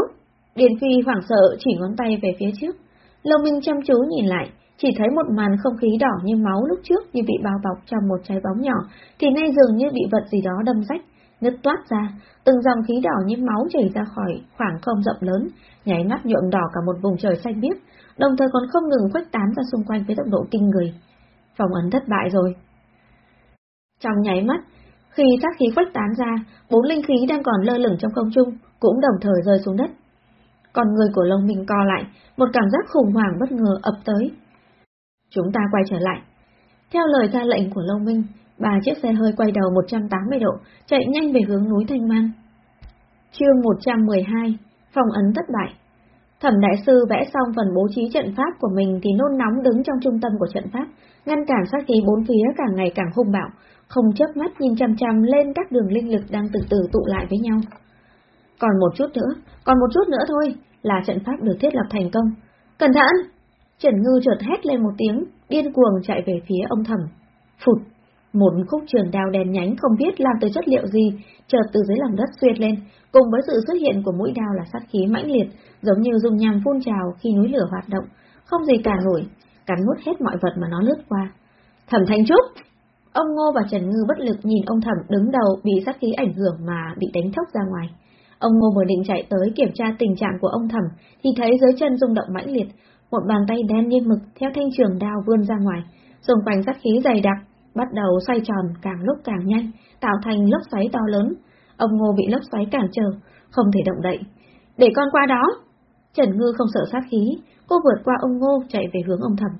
Điền Phi hoảng sợ chỉ ngón tay về phía trước. Lầu Minh chăm chú nhìn lại, chỉ thấy một màn không khí đỏ như máu lúc trước như bị bao bọc trong một trái bóng nhỏ, thì nay dường như bị vật gì đó đâm rách, nứt toát ra, từng dòng khí đỏ như máu chảy ra khỏi khoảng không rộng lớn, nháy mắt nhuộm đỏ cả một vùng trời xanh biếc, đồng thời còn không ngừng khuếch tán ra xung quanh với tốc độ kinh người. Phòng ấn thất bại rồi. Trong nháy mắt, khi sát khí khuếch tán ra, bốn linh khí đang còn lơ lửng trong không trung cũng đồng thời rơi xuống đất. Còn người của lông mình co lại, một cảm giác khủng hoảng bất ngờ ập tới. Chúng ta quay trở lại. Theo lời ra lệnh của Long Minh, ba chiếc xe hơi quay đầu 180 độ, chạy nhanh về hướng núi Thanh Mang. Chương 112 Phòng ấn thất bại Thẩm đại sư vẽ xong phần bố trí trận pháp của mình thì nôn nóng đứng trong trung tâm của trận pháp, ngăn cản sát khí bốn phía càng ngày càng hung bạo, không chớp mắt nhìn chăm chăm lên các đường linh lực đang từ từ tụ lại với nhau. Còn một chút nữa, còn một chút nữa thôi, là trận pháp được thiết lập thành công. Cẩn thận! Trần Ngư chợt hét lên một tiếng, điên cuồng chạy về phía ông thẩm. Phụt! Một khúc trường đao đèn nhánh không biết làm từ chất liệu gì, chợt từ dưới lòng đất xuyệt lên, cùng với sự xuất hiện của mũi đao là sát khí mãnh liệt, giống như dung nham phun trào khi núi lửa hoạt động, không gì cả nổi, cắn nuốt hết mọi vật mà nó lướt qua. Thẩm Thanh Trúc! Ông Ngô và Trần Ngư bất lực nhìn ông Thẩm đứng đầu bị sát khí ảnh hưởng mà bị đánh thốc ra ngoài. Ông Ngô vừa định chạy tới kiểm tra tình trạng của ông Thẩm thì thấy dưới chân rung động mãnh liệt, một bàn tay đen như mực theo thanh trường đao vươn ra ngoài, xung quanh sát khí dày đặc, bắt đầu xoay tròn càng lúc càng nhanh, tạo thành lốc xoáy to lớn. Ông Ngô bị lốc xoáy cản trở, không thể động đậy. Để con qua đó! Trần Ngư không sợ sát khí, cô vượt qua ông Ngô chạy về hướng ông Thẩm.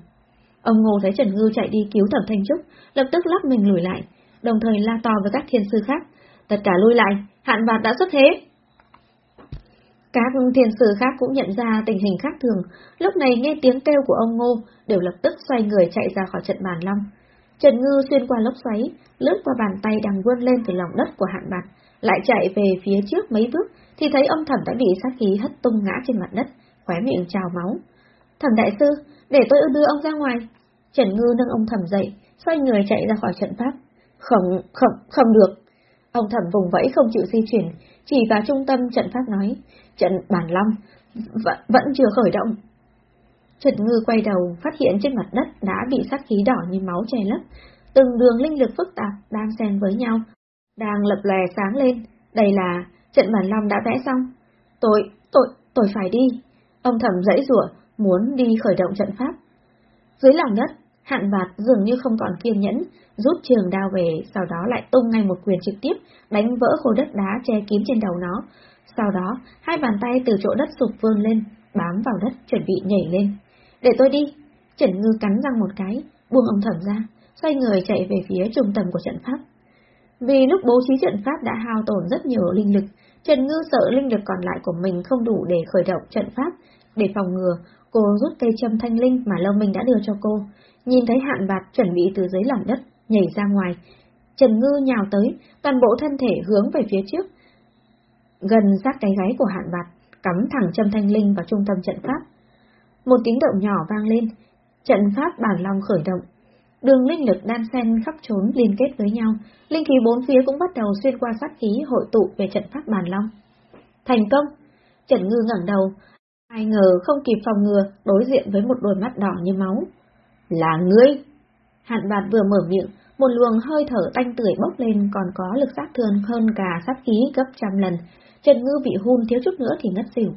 Ông Ngô thấy Trần Ngư chạy đi cứu Thẩm Thanh Trúc, lập tức lắp mình lùi lại, đồng thời la to với các thiên sư khác. Tất cả lui lại, hạn vạt đã xuất thế. Các thiên sư khác cũng nhận ra tình hình khác thường, lúc này nghe tiếng kêu của ông Ngô, đều lập tức xoay người chạy ra khỏi trận bàn long. Trần Ngư xuyên qua lốc xoáy, lướt qua bàn tay đang vươn lên từ lòng đất của hạn bạc, lại chạy về phía trước mấy bước, thì thấy ông thẩm đã bị sát khí hất tung ngã trên mặt đất, khóe miệng trào máu. Thẩm đại sư, để tôi đưa ông ra ngoài. Trần Ngư nâng ông thẩm dậy, xoay người chạy ra khỏi trận pháp. Không, không, không được. Ông thẩm vùng vẫy không chịu di chuyển, chỉ vào trung tâm trận pháp nói, trận bản long, vẫn, vẫn chưa khởi động. Trần Ngư quay đầu, phát hiện trên mặt đất đã bị sát khí đỏ như máu che lấp, từng đường linh lực phức tạp đang xen với nhau, đang lập lè sáng lên, đây là trận bản long đã vẽ xong. Tôi, tôi, tôi phải đi. Ông thẩm dãy rủa muốn đi khởi động trận pháp. Dưới lòng đất, hạn bạt dường như không còn kiên nhẫn, rút trường đao về, sau đó lại tung ngay một quyền trực tiếp, đánh vỡ khối đất đá che kín trên đầu nó. Sau đó, hai bàn tay từ chỗ đất sụp vươn lên, bám vào đất chuẩn bị nhảy lên. Để tôi đi. Trần Ngư cắn răng một cái, buông ông thẩm ra, xoay người chạy về phía trung tâm của trận pháp. Vì lúc bố trí trận pháp đã hao tổn rất nhiều linh lực, Trần Ngư sợ linh lực còn lại của mình không đủ để khởi động trận pháp. Để phòng ngừa, cô rút cây châm thanh linh mà Lâm Minh đã đưa cho cô. Nhìn thấy hạn bạt chuẩn bị từ dưới lòng đất, nhảy ra ngoài. Trần Ngư nhào tới, toàn bộ thân thể hướng về phía trước. Gần sát cái gáy của hạn bạt, cắm thẳng châm thanh linh vào trung tâm trận pháp. Một tiếng động nhỏ vang lên, trận pháp bản long khởi động đường linh lực đan xen khắp trốn liên kết với nhau, linh khí bốn phía cũng bắt đầu xuyên qua sát khí hội tụ về trận pháp bàn long. Thành công! Trần Ngư ngẩng đầu, ai ngờ không kịp phòng ngừa đối diện với một đôi mắt đỏ như máu. Là ngươi! Hạn bạt vừa mở miệng, một luồng hơi thở tanh tưởi bốc lên còn có lực sát thương hơn cả sát khí gấp trăm lần. Trần Ngư bị hun thiếu chút nữa thì ngất xỉu.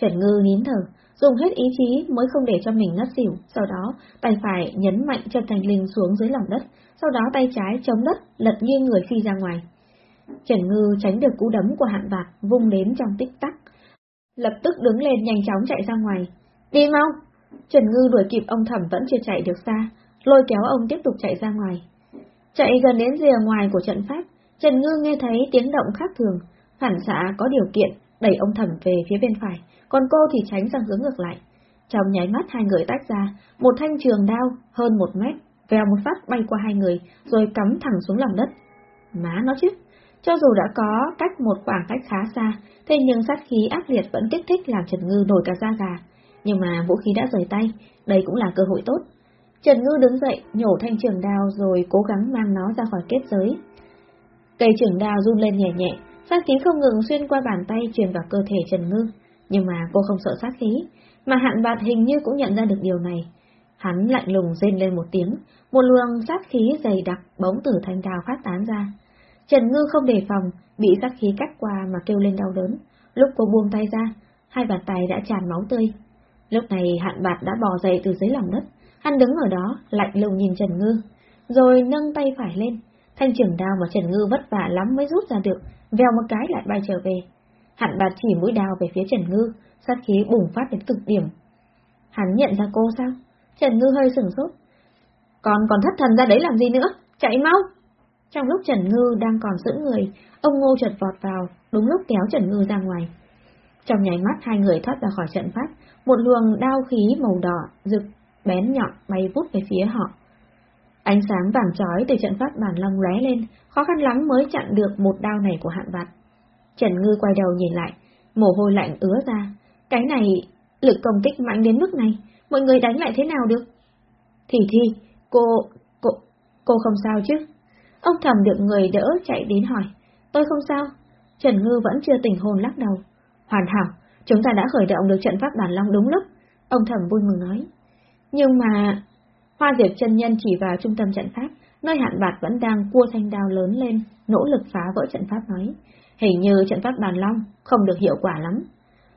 Trần Ngư nín thở, dùng hết ý chí mới không để cho mình ngất xỉu, sau đó tay phải nhấn mạnh Trần thành linh xuống dưới lòng đất, sau đó tay trái chống đất, lật nghiêng người phi ra ngoài. Trần Ngư tránh được cú đấm của hạn bạc, vung đến trong tích tắc. Lập tức đứng lên nhanh chóng chạy ra ngoài. Đi mau! Trần Ngư đuổi kịp ông thẩm vẫn chưa chạy được xa, lôi kéo ông tiếp tục chạy ra ngoài. Chạy gần đến rìa ngoài của trận pháp, Trần Ngư nghe thấy tiếng động khác thường, phản xạ có điều kiện, đẩy ông thẩm về phía bên phải, còn cô thì tránh sang hướng ngược lại. Trong nháy mắt hai người tách ra, một thanh trường đao hơn một mét, vèo một phát bay qua hai người, rồi cắm thẳng xuống lòng đất. Má nó chứ! Cho dù đã có cách một khoảng cách khá xa, thế nhưng sát khí ác liệt vẫn kích thích làm Trần Ngư nổi cả da gà. Nhưng mà vũ khí đã rời tay, đây cũng là cơ hội tốt. Trần Ngư đứng dậy, nhổ thanh trường đao rồi cố gắng mang nó ra khỏi kết giới. Cây trường đao run lên nhẹ nhẹ, sát khí không ngừng xuyên qua bàn tay truyền vào cơ thể Trần Ngư, nhưng mà cô không sợ sát khí, mà hạn bạt hình như cũng nhận ra được điều này. Hắn lạnh lùng rên lên một tiếng, một luồng sát khí dày đặc bỗng từ thanh đào phát tán ra. Trần Ngư không đề phòng, bị sát khí cắt qua mà kêu lên đau đớn. Lúc cô buông tay ra, hai bàn tay đã tràn máu tươi. Lúc này hạn bạt đã bò dậy từ dưới lòng đất, hắn đứng ở đó, lạnh lùng nhìn Trần Ngư, rồi nâng tay phải lên. Thanh trưởng đao mà Trần Ngư vất vả lắm mới rút ra được, vèo một cái lại bay trở về. Hạn bạt chỉ mũi đào về phía Trần Ngư, sát khí bùng phát đến cực điểm. Hắn nhận ra cô sao? Trần Ngư hơi sửng sốt. Còn còn thất thần ra đấy làm gì nữa? Chạy mau! Trong lúc Trần Ngư đang còn giữ người, ông Ngô chợt vọt vào, đúng lúc kéo Trần Ngư ra ngoài. Trong nháy mắt hai người thoát ra khỏi trận pháp, một luồng đao khí màu đỏ, rực, bén nhọn bay vút về phía họ. Ánh sáng vàng chói từ trận pháp bản long lóe lên, khó khăn lắm mới chặn được một đao này của hạn vặt. Trần Ngư quay đầu nhìn lại, mồ hôi lạnh ứa ra. Cái này, lực công kích mạnh đến mức này, mọi người đánh lại thế nào được? Thì thì, cô, cô, cô không sao chứ? Ông thầm được người đỡ chạy đến hỏi. Tôi không sao. Trần Ngư vẫn chưa tỉnh hồn lắc đầu. Hoàn hảo, chúng ta đã khởi động được trận pháp bản long đúng lúc. Ông thầm vui mừng nói. Nhưng mà... Hoa Diệp chân nhân chỉ vào trung tâm trận pháp, nơi hạn bạt vẫn đang cua thanh đao lớn lên, nỗ lực phá vỡ trận pháp nói. Hình như trận pháp bàn long không được hiệu quả lắm.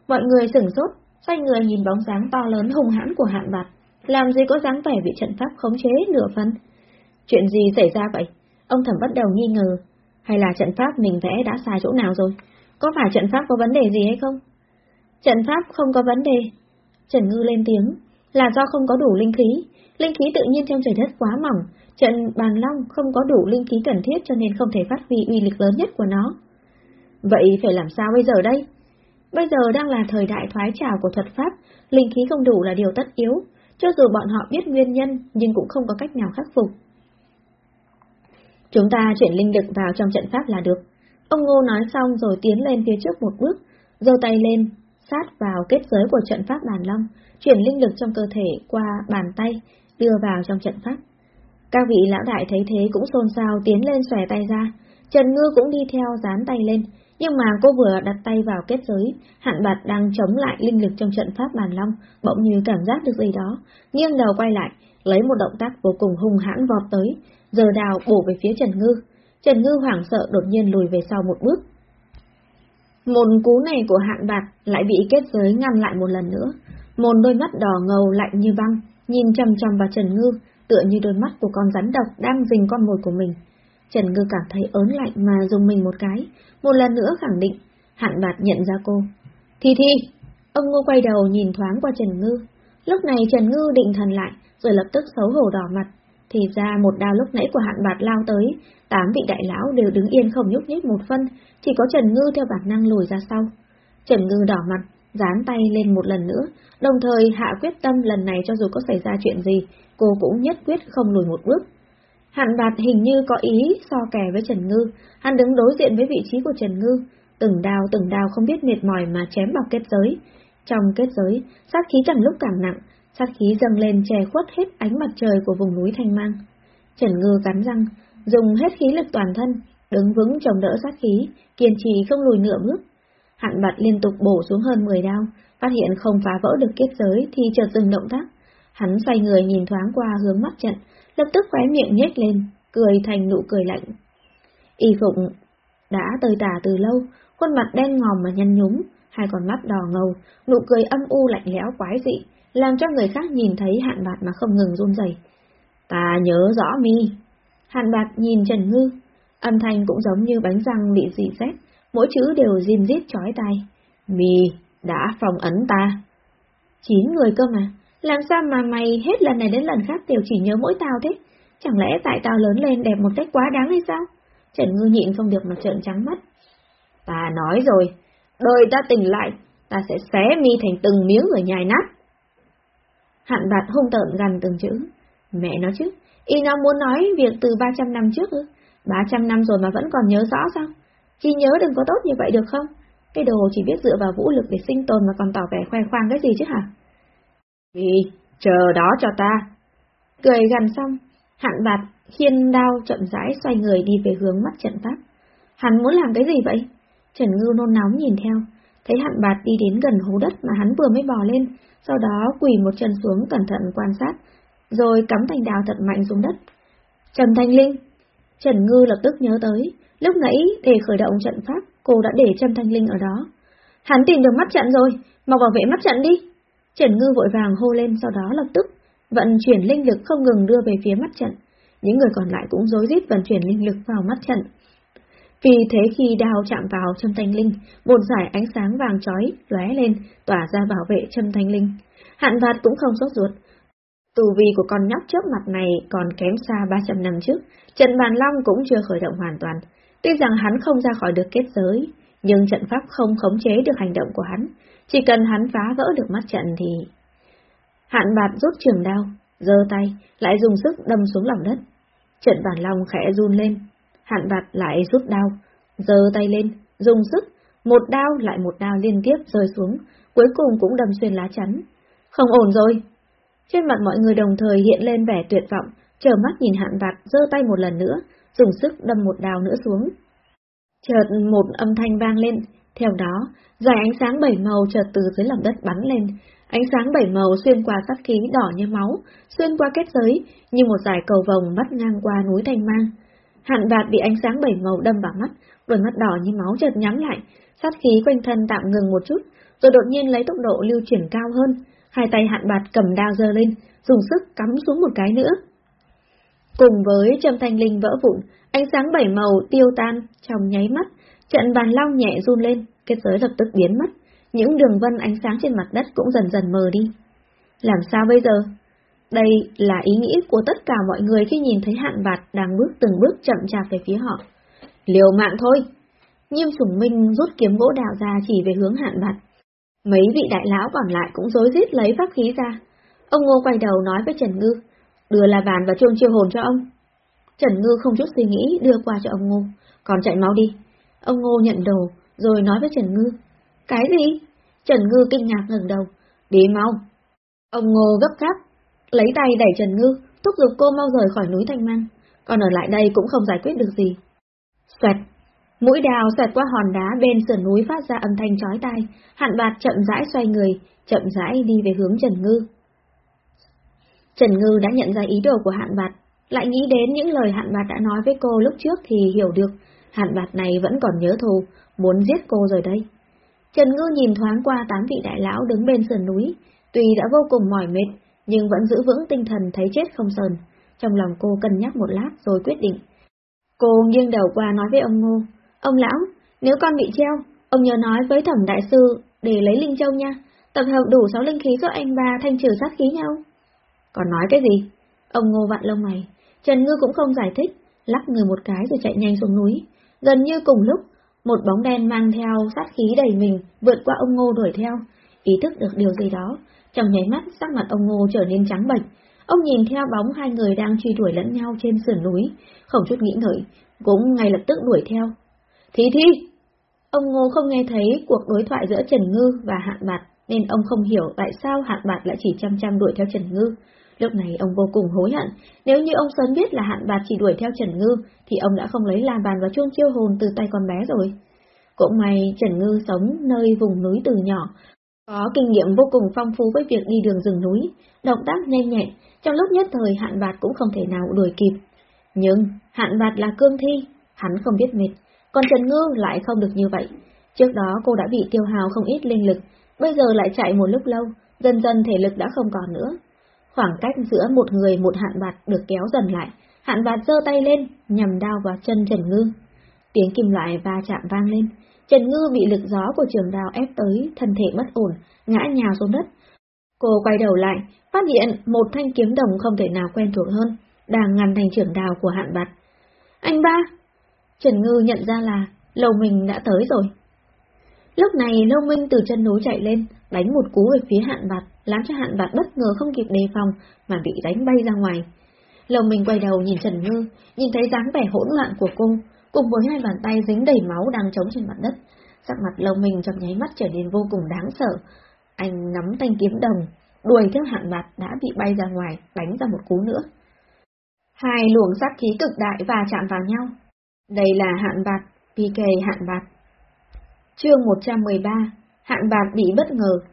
Mọi người sửng sốt, xoay người nhìn bóng dáng to lớn hung hãn của hạn bạt. Làm gì có dáng vẻ bị trận pháp khống chế nửa phân? Chuyện gì xảy ra vậy? Ông thẩm bắt đầu nghi ngờ. Hay là trận pháp mình vẽ đã sai chỗ nào rồi? Có phải trận pháp có vấn đề gì hay không? Trận pháp không có vấn đề. Trần Ngư lên tiếng, là do không có đủ linh khí. Linh khí tự nhiên trong trời đất quá mỏng, trận bàn long không có đủ linh khí cần thiết cho nên không thể phát huy uy lực lớn nhất của nó. Vậy phải làm sao bây giờ đây? Bây giờ đang là thời đại thoái trào của thuật pháp, linh khí không đủ là điều tất yếu, cho dù bọn họ biết nguyên nhân nhưng cũng không có cách nào khắc phục. Chúng ta chuyển linh lực vào trong trận pháp là được. Ông Ngô nói xong rồi tiến lên phía trước một bước, giơ tay lên, sát vào kết giới của trận pháp bàn long, chuyển linh lực trong cơ thể qua bàn tay, đưa vào trong trận pháp. Các vị lão đại thấy thế cũng xôn xao tiến lên xòe tay ra, Trần Ngư cũng đi theo dán tay lên, nhưng mà cô vừa đặt tay vào kết giới, hạn bạt đang chống lại linh lực trong trận pháp bàn long, bỗng như cảm giác được gì đó, nghiêng đầu quay lại, lấy một động tác vô cùng hung hãn vọt tới, giờ đào bổ về phía Trần Ngư. Trần Ngư hoảng sợ đột nhiên lùi về sau một bước. Một cú này của hạn bạc lại bị kết giới ngăn lại một lần nữa. Một đôi mắt đỏ ngầu lạnh như băng, nhìn chăm chăm vào Trần Ngư, tựa như đôi mắt của con rắn độc đang rình con mồi của mình. Trần Ngư cảm thấy ớn lạnh mà dùng mình một cái, một lần nữa khẳng định, hạn bạt nhận ra cô. Thi Thi! Ông Ngô quay đầu nhìn thoáng qua Trần Ngư. Lúc này Trần Ngư định thần lại, rồi lập tức xấu hổ đỏ mặt, thì ra một đao lúc nãy của hạn bạt lao tới, tám vị đại lão đều đứng yên không nhúc nhích một phân, chỉ có Trần Ngư theo bản năng lùi ra sau. Trần Ngư đỏ mặt, dán tay lên một lần nữa, đồng thời hạ quyết tâm lần này cho dù có xảy ra chuyện gì, cô cũng nhất quyết không lùi một bước. Hạn bạt hình như có ý so kè với Trần Ngư, hắn đứng đối diện với vị trí của Trần Ngư, từng đao từng đao không biết mệt mỏi mà chém vào kết giới. Trong kết giới, sát khí càng lúc càng nặng, sát khí dâng lên che khuất hết ánh mặt trời của vùng núi Thanh Mang. Trần Ngư cắn răng, dùng hết khí lực toàn thân, đứng vững chống đỡ sát khí, kiên trì không lùi nửa bước. Hạn bạt liên tục bổ xuống hơn 10 đao, phát hiện không phá vỡ được kết giới thì chợt dừng động tác. Hắn xoay người nhìn thoáng qua hướng mắt trận, lập tức khóe miệng nhếch lên, cười thành nụ cười lạnh. Y Phụng đã tơi tả từ lâu, khuôn mặt đen ngòm mà nhăn nhúm, hai con mắt đỏ ngầu, nụ cười âm u lạnh lẽo quái dị, làm cho người khác nhìn thấy hạn bạt mà không ngừng run rẩy. Ta nhớ rõ mi. Hạn bạt nhìn Trần Ngư, âm thanh cũng giống như bánh răng bị dị xét mỗi chữ đều rim rít chói tai. mì đã phòng ấn ta. Chín người cơ mà, làm sao mà mày hết lần này đến lần khác đều chỉ nhớ mỗi tao thế? Chẳng lẽ tại tao lớn lên đẹp một cách quá đáng hay sao? Trần Ngư nhịn không được mà trợn trắng mắt. Ta nói rồi, đời ta tỉnh lại, ta sẽ xé mi thành từng miếng rồi nhai nát. Hạn bạt hung tợn gần từng chữ. Mẹ nó chứ, y nó muốn nói việc từ 300 năm trước ư? 300 năm rồi mà vẫn còn nhớ rõ sao? Chỉ nhớ đừng có tốt như vậy được không? Cái đồ chỉ biết dựa vào vũ lực để sinh tồn mà còn tỏ vẻ khoe khoang cái gì chứ hả? Đi, chờ đó cho ta. Cười gần xong, hạn bạt khiên đao chậm rãi xoay người đi về hướng mắt trận pháp. Hắn muốn làm cái gì vậy? Trần Ngư nôn nóng nhìn theo, thấy hạn bạt đi đến gần hố đất mà hắn vừa mới bò lên, sau đó quỳ một chân xuống cẩn thận quan sát, rồi cắm thanh đào thật mạnh xuống đất. Trần Thanh Linh! Trần Ngư lập tức nhớ tới, lúc nãy để khởi động trận pháp, cô đã để Trâm Thanh Linh ở đó. Hắn tìm được mắt trận rồi, mau bảo vệ mắt trận đi! Trần Ngư vội vàng hô lên sau đó lập tức, vận chuyển linh lực không ngừng đưa về phía mắt trận. Những người còn lại cũng rối rít vận chuyển linh lực vào mắt trận. Vì thế khi đao chạm vào Trâm thanh linh, một giải ánh sáng vàng chói lóe lên, tỏa ra bảo vệ Trâm thanh linh. Hạn vạt cũng không sốt ruột. Tù vi của con nhóc trước mặt này còn kém xa 300 năm trước, trận bàn long cũng chưa khởi động hoàn toàn. Tuy rằng hắn không ra khỏi được kết giới, nhưng trận pháp không khống chế được hành động của hắn. Chỉ cần hắn phá vỡ được mắt trận thì... Hạn bạt rút trường đao, giơ tay, lại dùng sức đâm xuống lòng đất. Trận bản long khẽ run lên, Hạn bạt lại rút đao, giơ tay lên, dùng sức, một đao lại một đao liên tiếp rơi xuống, cuối cùng cũng đâm xuyên lá chắn. Không ổn rồi. Trên mặt mọi người đồng thời hiện lên vẻ tuyệt vọng, chờ mắt nhìn hạn bạt giơ tay một lần nữa, dùng sức đâm một đào nữa xuống. Chợt một âm thanh vang lên, theo đó, dài ánh sáng bảy màu chợt từ dưới lòng đất bắn lên, ánh sáng bảy màu xuyên qua sát khí đỏ như máu, xuyên qua kết giới, như một dải cầu vồng bắt ngang qua núi Thanh Mang. Hạn bạt bị ánh sáng bảy màu đâm vào mắt, đôi mắt đỏ như máu chợt nhắm lại, sát khí quanh thân tạm ngừng một chút, rồi đột nhiên lấy tốc độ lưu chuyển cao hơn, hai tay hạn bạt cầm đao giơ lên, dùng sức cắm xuống một cái nữa. Cùng với trầm thanh linh vỡ vụn, ánh sáng bảy màu tiêu tan trong nháy mắt, trận bàn long nhẹ run lên, kết giới lập tức biến mất, những đường vân ánh sáng trên mặt đất cũng dần dần mờ đi. Làm sao bây giờ? Đây là ý nghĩ của tất cả mọi người khi nhìn thấy hạn bạt đang bước từng bước chậm chạp về phía họ. Liều mạng thôi! Nhiêm sủng minh rút kiếm gỗ đào ra chỉ về hướng hạn bạt. Mấy vị đại lão còn lại cũng rối rít lấy pháp khí ra. Ông Ngô quay đầu nói với Trần Ngư, đưa la bàn và chuông chiêu hồn cho ông. Trần Ngư không chút suy nghĩ đưa qua cho ông Ngô, còn chạy máu đi. Ông Ngô nhận đồ, rồi nói với Trần Ngư. Cái gì? Trần Ngư kinh ngạc ngẩng đầu. Đi mau. Ông Ngô gấp gáp lấy tay đẩy Trần Ngư, thúc giục cô mau rời khỏi núi Thanh Mang, còn ở lại đây cũng không giải quyết được gì. Xoẹt, mũi đào xoẹt qua hòn đá bên sườn núi phát ra âm thanh chói tai, hạn bạt chậm rãi xoay người, chậm rãi đi về hướng Trần Ngư. Trần Ngư đã nhận ra ý đồ của hạn bạt, lại nghĩ đến những lời hạn bạt đã nói với cô lúc trước thì hiểu được, hạn bạt này vẫn còn nhớ thù, muốn giết cô rồi đây. Trần Ngư nhìn thoáng qua tám vị đại lão đứng bên sườn núi, tuy đã vô cùng mỏi mệt, nhưng vẫn giữ vững tinh thần thấy chết không sờn. Trong lòng cô cân nhắc một lát rồi quyết định. Cô nghiêng đầu qua nói với ông Ngô, ông lão, nếu con bị treo, ông nhớ nói với thẩm đại sư để lấy linh châu nha, tập hợp đủ sáu linh khí cho anh ba thanh trừ sát khí nhau. Còn nói cái gì? Ông Ngô vặn lông mày, Trần Ngư cũng không giải thích, lắc người một cái rồi chạy nhanh xuống núi. Gần như cùng lúc, một bóng đen mang theo sát khí đầy mình vượt qua ông Ngô đuổi theo, ý thức được điều gì đó, trong nháy mắt, sắc mặt ông Ngô trở nên trắng bệch. Ông nhìn theo bóng hai người đang truy đuổi lẫn nhau trên sườn núi, không chút nghĩ ngợi, cũng ngay lập tức đuổi theo. Thí Thi! Ông Ngô không nghe thấy cuộc đối thoại giữa Trần Ngư và Hạn Bạt, nên ông không hiểu tại sao Hạn Bạt lại chỉ chăm chăm đuổi theo Trần Ngư. Lúc này ông vô cùng hối hận, nếu như ông sớm biết là hạn bạt chỉ đuổi theo Trần Ngư, thì ông đã không lấy làm bàn và chuông chiêu hồn từ tay con bé rồi. Cũng may Trần Ngư sống nơi vùng núi từ nhỏ, có kinh nghiệm vô cùng phong phú với việc đi đường rừng núi, động tác nhanh nhẹn, trong lúc nhất thời hạn bạt cũng không thể nào đuổi kịp. Nhưng hạn bạt là cương thi, hắn không biết mệt, còn Trần Ngư lại không được như vậy. Trước đó cô đã bị tiêu hào không ít linh lực, bây giờ lại chạy một lúc lâu, dần dần thể lực đã không còn nữa. Khoảng cách giữa một người một hạn bạt được kéo dần lại, hạn bạt giơ tay lên, nhằm đao vào chân Trần Ngư. Tiếng kim loại va chạm vang lên, Trần Ngư bị lực gió của trường đao ép tới, thân thể bất ổn, ngã nhào xuống đất. Cô quay đầu lại, phát hiện một thanh kiếm đồng không thể nào quen thuộc hơn, đang ngăn thành trưởng đào của hạn bạt. Anh ba! Trần Ngư nhận ra là Lâu Minh đã tới rồi. Lúc này Lâu Minh từ chân núi chạy lên, đánh một cú về phía hạn bạt, làm cho hạn bạc bất ngờ không kịp đề phòng mà bị đánh bay ra ngoài. Lầu mình quay đầu nhìn Trần Ngư, nhìn thấy dáng vẻ hỗn loạn của cô, cùng với hai bàn tay dính đầy máu đang trống trên mặt đất. Sắc mặt lầu mình trong nháy mắt trở nên vô cùng đáng sợ. Anh nắm thanh kiếm đồng, đuổi theo hạn bạc đã bị bay ra ngoài, đánh ra một cú nữa. Hai luồng sát khí cực đại và chạm vào nhau. Đây là hạn bạc, PK hạn bạc. Chương 113, hạn bạc bị bất ngờ.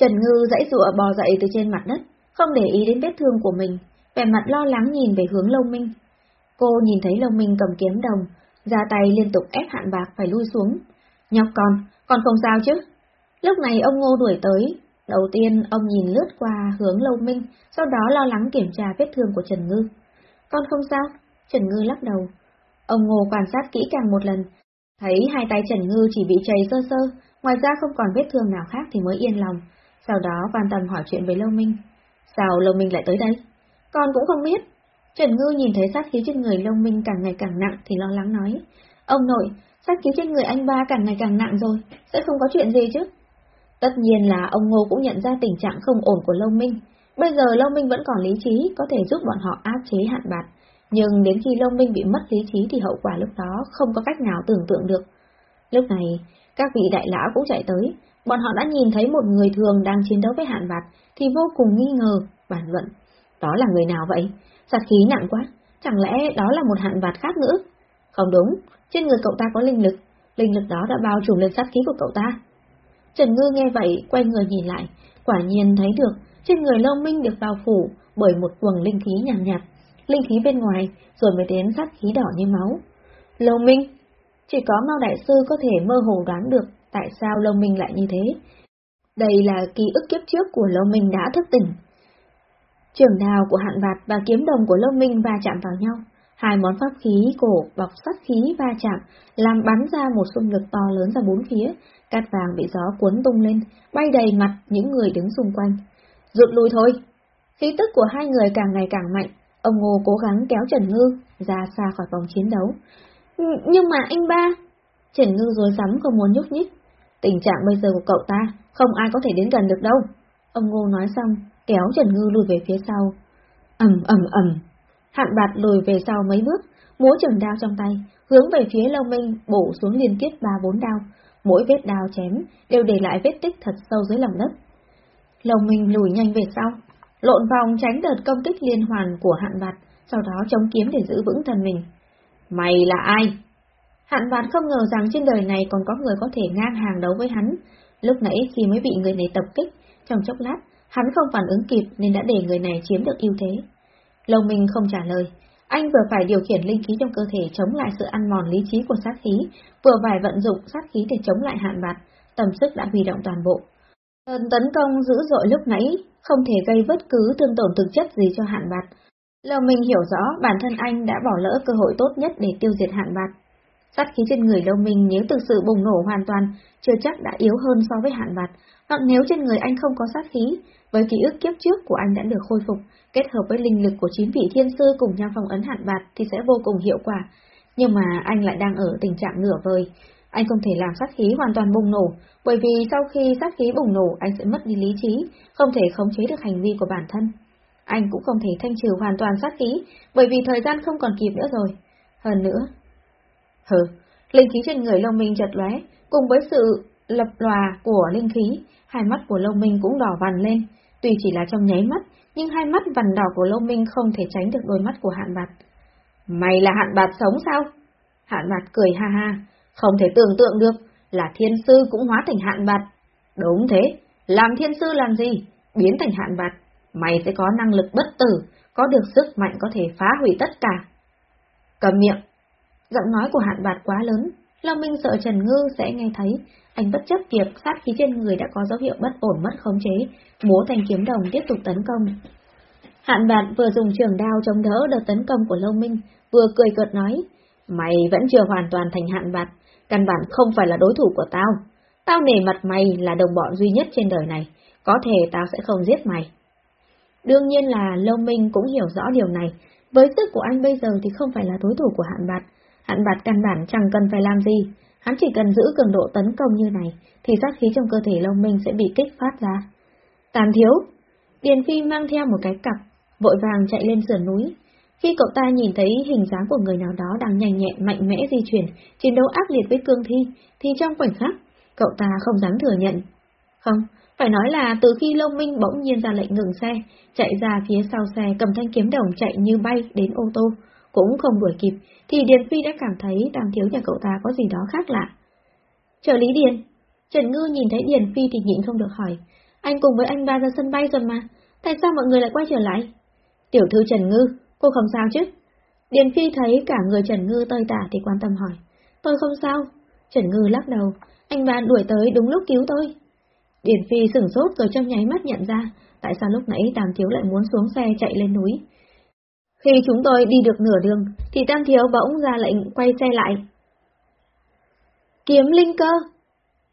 Trần Ngư dãy dụa bò dậy từ trên mặt đất, không để ý đến vết thương của mình, vẻ mặt lo lắng nhìn về hướng Lâu Minh. Cô nhìn thấy Lâu Minh cầm kiếm đồng, ra tay liên tục ép hạn bạc phải lui xuống. Nhóc con, con không sao chứ? Lúc này ông Ngô đuổi tới, đầu tiên ông nhìn lướt qua hướng Lâu Minh, sau đó lo lắng kiểm tra vết thương của Trần Ngư. Con không sao, Trần Ngư lắc đầu. Ông Ngô quan sát kỹ càng một lần, thấy hai tay Trần Ngư chỉ bị chảy sơ sơ, ngoài ra không còn vết thương nào khác thì mới yên lòng, sau đó quan tâm hỏi chuyện với Lâu Minh. Sao Lâu Minh lại tới đây? Con cũng không biết. Trần Ngư nhìn thấy sát khí trên người Lâu Minh càng ngày càng nặng thì lo lắng nói. Ông nội, sát khí trên người anh ba càng ngày càng nặng rồi, sẽ không có chuyện gì chứ? Tất nhiên là ông Ngô cũng nhận ra tình trạng không ổn của Lâu Minh. Bây giờ Lâu Minh vẫn còn lý trí, có thể giúp bọn họ áp chế hạn bạt. Nhưng đến khi Lâu Minh bị mất lý trí thì hậu quả lúc đó không có cách nào tưởng tượng được. Lúc này, các vị đại lão cũng chạy tới, bọn họ đã nhìn thấy một người thường đang chiến đấu với hạn bạt thì vô cùng nghi ngờ, bàn luận. Đó là người nào vậy? Sát khí nặng quá, chẳng lẽ đó là một hạn bạt khác nữa? Không đúng, trên người cậu ta có linh lực, linh lực đó đã bao trùm lên sát khí của cậu ta. Trần Ngư nghe vậy, quay người nhìn lại, quả nhiên thấy được, trên người Lâu Minh được bao phủ bởi một quầng linh khí nhàn nhạt, nhạt, linh khí bên ngoài, rồi mới đến sát khí đỏ như máu. Lâu Minh! Chỉ có Mao Đại Sư có thể mơ hồ đoán được tại sao Lâu Minh lại như thế. Đây là ký ức kiếp trước của Lâu Minh đã thức tỉnh. Trường đào của hạn bạt và kiếm đồng của Lâu Minh va chạm vào nhau. Hai món pháp khí cổ bọc sắt khí va chạm, làm bắn ra một xung lực to lớn ra bốn phía, cát vàng bị gió cuốn tung lên, bay đầy mặt những người đứng xung quanh. Rụt lui thôi! Khí tức của hai người càng ngày càng mạnh, ông Ngô cố gắng kéo Trần Ngư ra xa khỏi vòng chiến đấu. Nhưng mà anh ba... Trần Ngư rối rắm không muốn nhúc nhích. Tình trạng bây giờ của cậu ta, không ai có thể đến gần được đâu. Ông Ngô nói xong, kéo Trần Ngư lùi về phía sau. ầm ầm ầm, hạn bạt lùi về sau mấy bước, múa trường đao trong tay, hướng về phía Lâu Minh bổ xuống liên tiếp ba bốn đao, mỗi vết đao chém đều để lại vết tích thật sâu dưới lòng đất. Lâu Minh lùi nhanh về sau, lộn vòng tránh đợt công kích liên hoàn của hạn bạt, sau đó chống kiếm để giữ vững thân mình. Mày là ai? Hạn bạt không ngờ rằng trên đời này còn có người có thể ngang hàng đấu với hắn. Lúc nãy khi mới bị người này tập kích, trong chốc lát, hắn không phản ứng kịp nên đã để người này chiếm được ưu thế. Lâu Minh không trả lời, anh vừa phải điều khiển linh khí trong cơ thể chống lại sự ăn mòn lý trí của sát khí, vừa phải vận dụng sát khí để chống lại hạn bạt, tầm sức đã huy động toàn bộ. Lần tấn công dữ dội lúc nãy không thể gây bất cứ thương tổn thực chất gì cho hạn bạt. Lâu Minh hiểu rõ bản thân anh đã bỏ lỡ cơ hội tốt nhất để tiêu diệt hạn bạt. Sát khí trên người Lâu Minh nếu thực sự bùng nổ hoàn toàn, chưa chắc đã yếu hơn so với hạn bạt, hoặc nếu trên người anh không có sát khí, với ký ức kiếp trước của anh đã được khôi phục, kết hợp với linh lực của chín vị thiên sư cùng nhau phong ấn hạn bạt thì sẽ vô cùng hiệu quả. Nhưng mà anh lại đang ở tình trạng nửa vời. Anh không thể làm sát khí hoàn toàn bùng nổ, bởi vì sau khi sát khí bùng nổ anh sẽ mất đi lý trí, không thể khống chế được hành vi của bản thân. Anh cũng không thể thanh trừ hoàn toàn sát khí, bởi vì thời gian không còn kịp nữa rồi. Hơn nữa... Hừ, linh khí trên người lông Minh chật lóe, cùng với sự lập lòa của linh khí, hai mắt của lông Minh cũng đỏ vằn lên, tuy chỉ là trong nháy mắt, nhưng hai mắt vằn đỏ của Lâu Minh không thể tránh được đôi mắt của hạn bạt. Mày là hạn bạt sống sao? Hạn bạt cười ha ha, không thể tưởng tượng được, là thiên sư cũng hóa thành hạn bạt. Đúng thế, làm thiên sư làm gì? Biến thành hạn bạt, mày sẽ có năng lực bất tử, có được sức mạnh có thể phá hủy tất cả. Cầm miệng. Giọng nói của hạn bạt quá lớn, Long Minh sợ Trần Ngư sẽ nghe thấy, anh bất chấp việc sát khí trên người đã có dấu hiệu bất ổn mất khống chế, múa thành kiếm đồng tiếp tục tấn công. Hạn bạt vừa dùng trường đao chống đỡ đợt tấn công của Long Minh, vừa cười cợt nói, mày vẫn chưa hoàn toàn thành hạn bạt, căn bản không phải là đối thủ của tao. Tao nể mặt mày là đồng bọn duy nhất trên đời này, có thể tao sẽ không giết mày. Đương nhiên là Lâu Minh cũng hiểu rõ điều này, với sức của anh bây giờ thì không phải là đối thủ của hạn bạt. Hạn bạt căn bản chẳng cần phải làm gì, hắn chỉ cần giữ cường độ tấn công như này, thì sát khí trong cơ thể Long Minh sẽ bị kích phát ra. Tàn thiếu! Điền Phi mang theo một cái cặp, vội vàng chạy lên sườn núi. Khi cậu ta nhìn thấy hình dáng của người nào đó đang nhanh nhẹn mạnh mẽ di chuyển, chiến đấu ác liệt với cương thi, thì trong khoảnh khắc, cậu ta không dám thừa nhận. Không, phải nói là từ khi Long Minh bỗng nhiên ra lệnh ngừng xe, chạy ra phía sau xe cầm thanh kiếm đồng chạy như bay đến ô tô, cũng không đuổi kịp, thì Điền Phi đã cảm thấy tam thiếu nhà cậu ta có gì đó khác lạ. Trợ lý Điền, Trần Ngư nhìn thấy Điền Phi thì nhịn không được hỏi, anh cùng với anh ba ra sân bay rồi mà, tại sao mọi người lại quay trở lại? Tiểu thư Trần Ngư, cô không sao chứ? Điền Phi thấy cả người Trần Ngư tơi tả thì quan tâm hỏi, tôi không sao. Trần Ngư lắc đầu, anh ba đuổi tới đúng lúc cứu tôi. Điền Phi sửng sốt rồi trong nháy mắt nhận ra, tại sao lúc nãy Tam Thiếu lại muốn xuống xe chạy lên núi. Khi chúng tôi đi được nửa đường, thì Tam Thiếu bỗng ra lệnh quay xe lại. Kiếm linh cơ!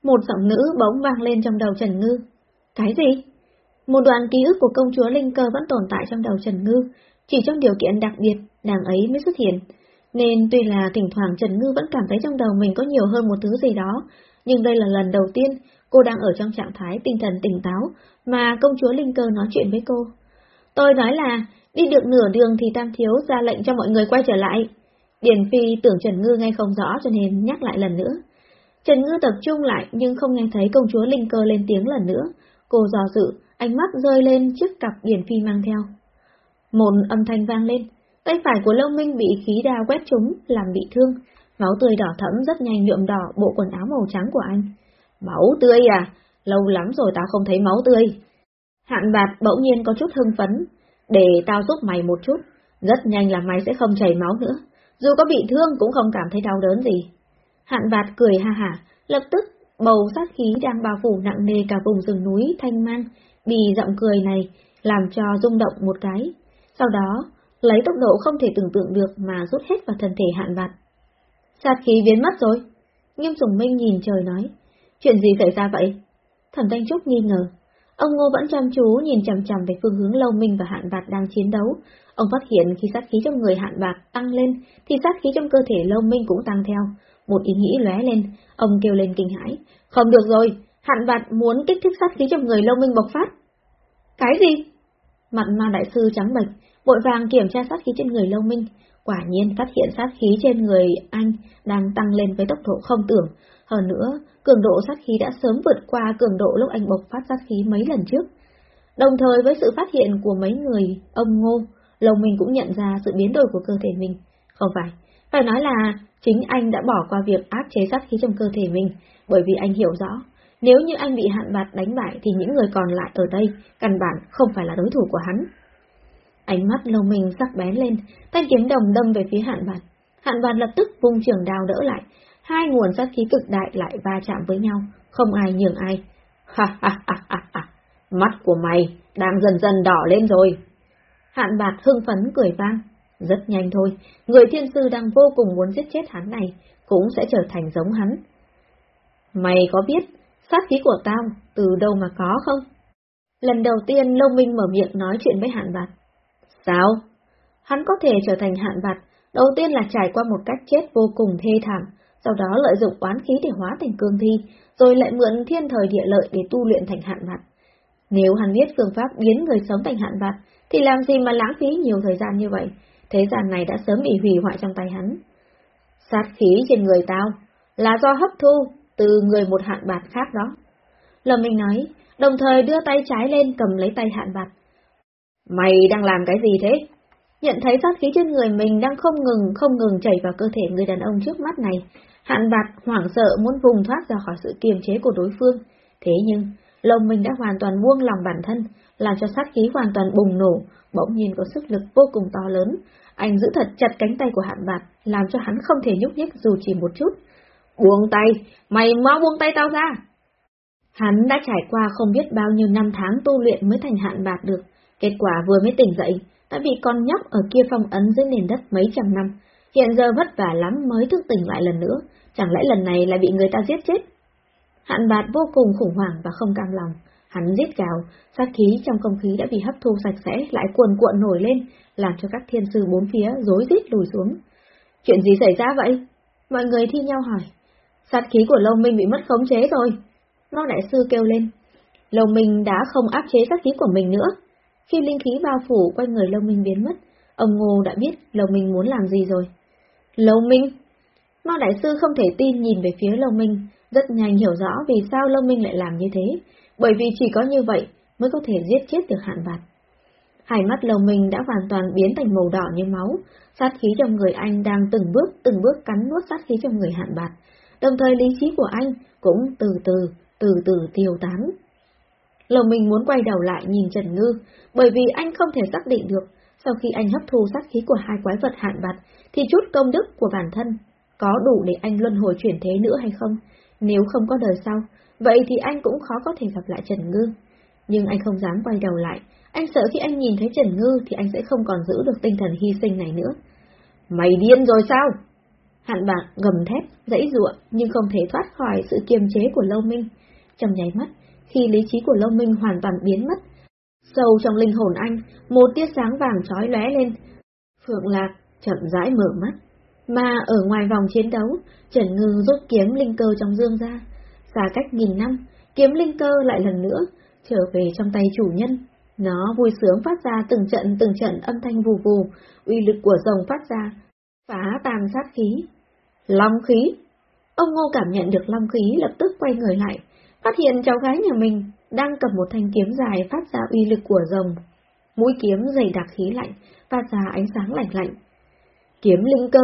Một giọng nữ bỗng vang lên trong đầu Trần Ngư. Cái gì? Một đoạn ký ức của công chúa linh cơ vẫn tồn tại trong đầu Trần Ngư, chỉ trong điều kiện đặc biệt, nàng ấy mới xuất hiện. Nên tuy là thỉnh thoảng Trần Ngư vẫn cảm thấy trong đầu mình có nhiều hơn một thứ gì đó, nhưng đây là lần đầu tiên cô đang ở trong trạng thái tinh thần tỉnh táo mà công chúa Linh Cơ nói chuyện với cô. Tôi nói là, đi được nửa đường thì Tam Thiếu ra lệnh cho mọi người quay trở lại. Điền Phi tưởng Trần Ngư nghe không rõ cho nên nhắc lại lần nữa. Trần Ngư tập trung lại nhưng không nghe thấy công chúa Linh Cơ lên tiếng lần nữa. Cô dò dự, ánh mắt rơi lên chiếc cặp Điền Phi mang theo. Một âm thanh vang lên, tay phải của Lâu Minh bị khí đao quét trúng, làm bị thương. Máu tươi đỏ thẫm rất nhanh nhuộm đỏ bộ quần áo màu trắng của anh. Máu tươi à? Lâu lắm rồi tao không thấy máu tươi. Hạn bạt bỗng nhiên có chút hưng phấn. Để tao giúp mày một chút, rất nhanh là mày sẽ không chảy máu nữa. Dù có bị thương cũng không cảm thấy đau đớn gì. Hạn bạt cười ha hả, lập tức bầu sát khí đang bao phủ nặng nề cả vùng rừng núi thanh mang, bị giọng cười này làm cho rung động một cái. Sau đó, lấy tốc độ không thể tưởng tượng được mà rút hết vào thân thể hạn bạt. Sát khí biến mất rồi. Nghiêm Sùng Minh nhìn trời nói, chuyện gì xảy ra vậy? Thẩm Thanh Trúc nghi ngờ. Ông Ngô vẫn chăm chú nhìn chằm chằm về phương hướng Lâu Minh và Hạn Bạt đang chiến đấu. Ông phát hiện khi sát khí trong người Hạn Bạt tăng lên, thì sát khí trong cơ thể Lâu Minh cũng tăng theo. Một ý nghĩ lóe lên, ông kêu lên kinh hãi. Không được rồi, Hạn Bạt muốn kích thích sát khí trong người Lâu Minh bộc phát. Cái gì? Mặt ma đại sư trắng bệch, vội vàng kiểm tra sát khí trên người Lâu Minh. Quả nhiên phát hiện sát khí trên người anh đang tăng lên với tốc độ không tưởng. Hơn nữa, cường độ sát khí đã sớm vượt qua cường độ lúc anh bộc phát sát khí mấy lần trước. Đồng thời với sự phát hiện của mấy người, ông Ngô, lòng mình cũng nhận ra sự biến đổi của cơ thể mình. Không phải, phải nói là chính anh đã bỏ qua việc áp chế sát khí trong cơ thể mình, bởi vì anh hiểu rõ, nếu như anh bị hạn bạt đánh bại thì những người còn lại ở đây, căn bản không phải là đối thủ của hắn. Ánh mắt lâu mình sắc bén lên, tay kiếm đồng đâm về phía hạn bạt. Hạn bạt lập tức vung trường đao đỡ lại, hai nguồn sát khí cực đại lại va chạm với nhau, không ai nhường ai. Ha ha ha ha ha, mắt của mày đang dần dần đỏ lên rồi. Hạn bạt hưng phấn cười vang. Rất nhanh thôi, người thiên sư đang vô cùng muốn giết chết hắn này, cũng sẽ trở thành giống hắn. Mày có biết, sát khí của tao từ đâu mà có không? Lần đầu tiên Lâu Minh mở miệng nói chuyện với hạn bạt. Sao? Hắn có thể trở thành hạn bạt, đầu tiên là trải qua một cách chết vô cùng thê thảm, sau đó lợi dụng oán khí để hóa thành cương thi, rồi lại mượn thiên thời địa lợi để tu luyện thành hạn bạt. Nếu hắn biết phương pháp biến người sống thành hạn bạt, thì làm gì mà lãng phí nhiều thời gian như vậy, thế gian này đã sớm bị hủy hoại trong tay hắn. Sát khí trên người tao là do hấp thu từ người một hạn bạt khác đó. Lâm Minh nói, đồng thời đưa tay trái lên cầm lấy tay hạn bạt. Mày đang làm cái gì thế? Nhận thấy sát khí trên người mình đang không ngừng, không ngừng chảy vào cơ thể người đàn ông trước mắt này, hạn bạc hoảng sợ muốn vùng thoát ra khỏi sự kiềm chế của đối phương. Thế nhưng, lồng mình đã hoàn toàn buông lòng bản thân, làm cho sát khí hoàn toàn bùng nổ, bỗng nhiên có sức lực vô cùng to lớn. Anh giữ thật chặt cánh tay của hạn bạc, làm cho hắn không thể nhúc nhích dù chỉ một chút. Buông tay, mày mau buông tay tao ra! Hắn đã trải qua không biết bao nhiêu năm tháng tu luyện mới thành hạn bạc được, kết quả vừa mới tỉnh dậy, đã bị con nhóc ở kia phong ấn dưới nền đất mấy trăm năm, hiện giờ vất vả lắm mới thức tỉnh lại lần nữa, chẳng lẽ lần này lại bị người ta giết chết? Hạn bạt vô cùng khủng hoảng và không cam lòng, hắn giết gào, sát khí trong không khí đã bị hấp thu sạch sẽ lại cuồn cuộn nổi lên, làm cho các thiên sư bốn phía rối rít lùi xuống. Chuyện gì xảy ra vậy? Mọi người thi nhau hỏi. Sát khí của Lâu Minh bị mất khống chế rồi. Nó đại sư kêu lên. Lâu Minh đã không áp chế sát khí của mình nữa. Khi linh khí bao phủ quanh người Lâu Minh biến mất, ông Ngô đã biết Lâu Minh muốn làm gì rồi. Lâu Minh? Mao Đại Sư không thể tin nhìn về phía Lâu Minh, rất nhanh hiểu rõ vì sao Lâu Minh lại làm như thế, bởi vì chỉ có như vậy mới có thể giết chết được hạn bạt. Hai mắt Lâu Minh đã hoàn toàn biến thành màu đỏ như máu, sát khí trong người anh đang từng bước từng bước cắn nuốt sát khí trong người hạn bạt, đồng thời lý trí của anh cũng từ từ, từ từ tiêu tán. Lâu Minh muốn quay đầu lại nhìn Trần Ngư, bởi vì anh không thể xác định được, sau khi anh hấp thu sát khí của hai quái vật hạn bạt, thì chút công đức của bản thân có đủ để anh luân hồi chuyển thế nữa hay không? Nếu không có đời sau, vậy thì anh cũng khó có thể gặp lại Trần Ngư. Nhưng anh không dám quay đầu lại, anh sợ khi anh nhìn thấy Trần Ngư thì anh sẽ không còn giữ được tinh thần hy sinh này nữa. Mày điên rồi sao? Hạn bạc gầm thép, dãy ruộng nhưng không thể thoát khỏi sự kiềm chế của Lâu Minh. Trong nháy mắt, khi lý trí của Lâu Minh hoàn toàn biến mất. Sâu trong linh hồn anh, một tia sáng vàng trói lóe lên. Phượng Lạc chậm rãi mở mắt. Mà ở ngoài vòng chiến đấu, Trần Ngư rút kiếm linh cơ trong dương ra. Xa cách nghìn năm, kiếm linh cơ lại lần nữa, trở về trong tay chủ nhân. Nó vui sướng phát ra từng trận từng trận âm thanh vù vù, uy lực của rồng phát ra, phá tan sát khí. Long khí! Ông Ngô cảm nhận được long khí lập tức quay người lại, phát hiện cháu gái nhà mình đang cầm một thanh kiếm dài phát ra uy lực của rồng. Mũi kiếm dày đặc khí lạnh, phát ra ánh sáng lạnh lạnh. Kiếm linh cơ!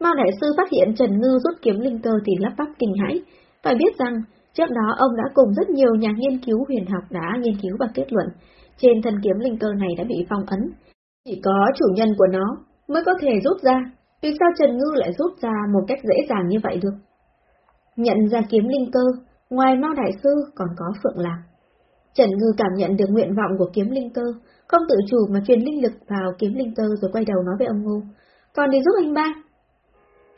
Mao Đại Sư phát hiện Trần Ngư rút kiếm linh cơ thì lắp bắp kinh hãi, phải biết rằng trước đó ông đã cùng rất nhiều nhà nghiên cứu huyền học đã nghiên cứu và kết luận trên thân kiếm linh cơ này đã bị phong ấn. Chỉ có chủ nhân của nó mới có thể rút ra, vì sao Trần Ngư lại rút ra một cách dễ dàng như vậy được? Nhận ra kiếm linh cơ, Ngoài Mao Đại Sư còn có Phượng Lạc. Trần Ngư cảm nhận được nguyện vọng của kiếm linh cơ, không tự chủ mà truyền linh lực vào kiếm linh cơ rồi quay đầu nói với ông Ngô. Còn để giúp anh ba.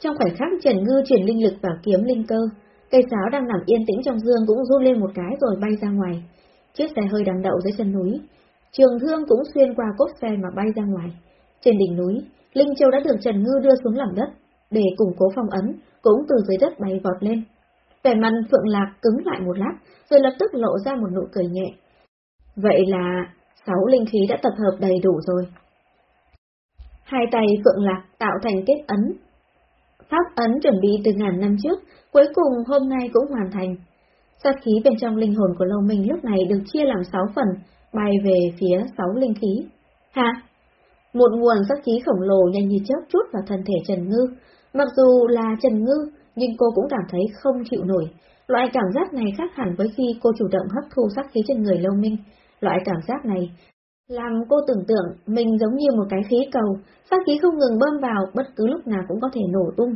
Trong khoảnh khắc Trần Ngư chuyển linh lực vào kiếm linh cơ, cây sáo đang nằm yên tĩnh trong dương cũng run lên một cái rồi bay ra ngoài. Chiếc xe hơi đang đậu dưới chân núi. Trường thương cũng xuyên qua cốt xe mà bay ra ngoài. Trên đỉnh núi, Linh Châu đã được Trần Ngư đưa xuống lòng đất, để củng cố phong ấn, cũng từ dưới đất bay vọt lên. Vẻ mặt Phượng Lạc cứng lại một lát, rồi lập tức lộ ra một nụ cười nhẹ. Vậy là sáu linh khí đã tập hợp đầy đủ rồi. Hai tay Phượng Lạc tạo thành kết ấn. Pháp ấn chuẩn bị từ ngàn năm trước, cuối cùng hôm nay cũng hoàn thành. Sát khí bên trong linh hồn của Lâu Minh lúc này được chia làm sáu phần, bay về phía sáu linh khí. Hả? Một nguồn sát khí khổng lồ nhanh như chớp chút vào thân thể Trần Ngư. Mặc dù là Trần Ngư, nhưng cô cũng cảm thấy không chịu nổi. Loại cảm giác này khác hẳn với khi cô chủ động hấp thu sát khí trên người Lâu Minh. Loại cảm giác này làm cô tưởng tượng mình giống như một cái khí cầu, sát khí không ngừng bơm vào, bất cứ lúc nào cũng có thể nổ tung.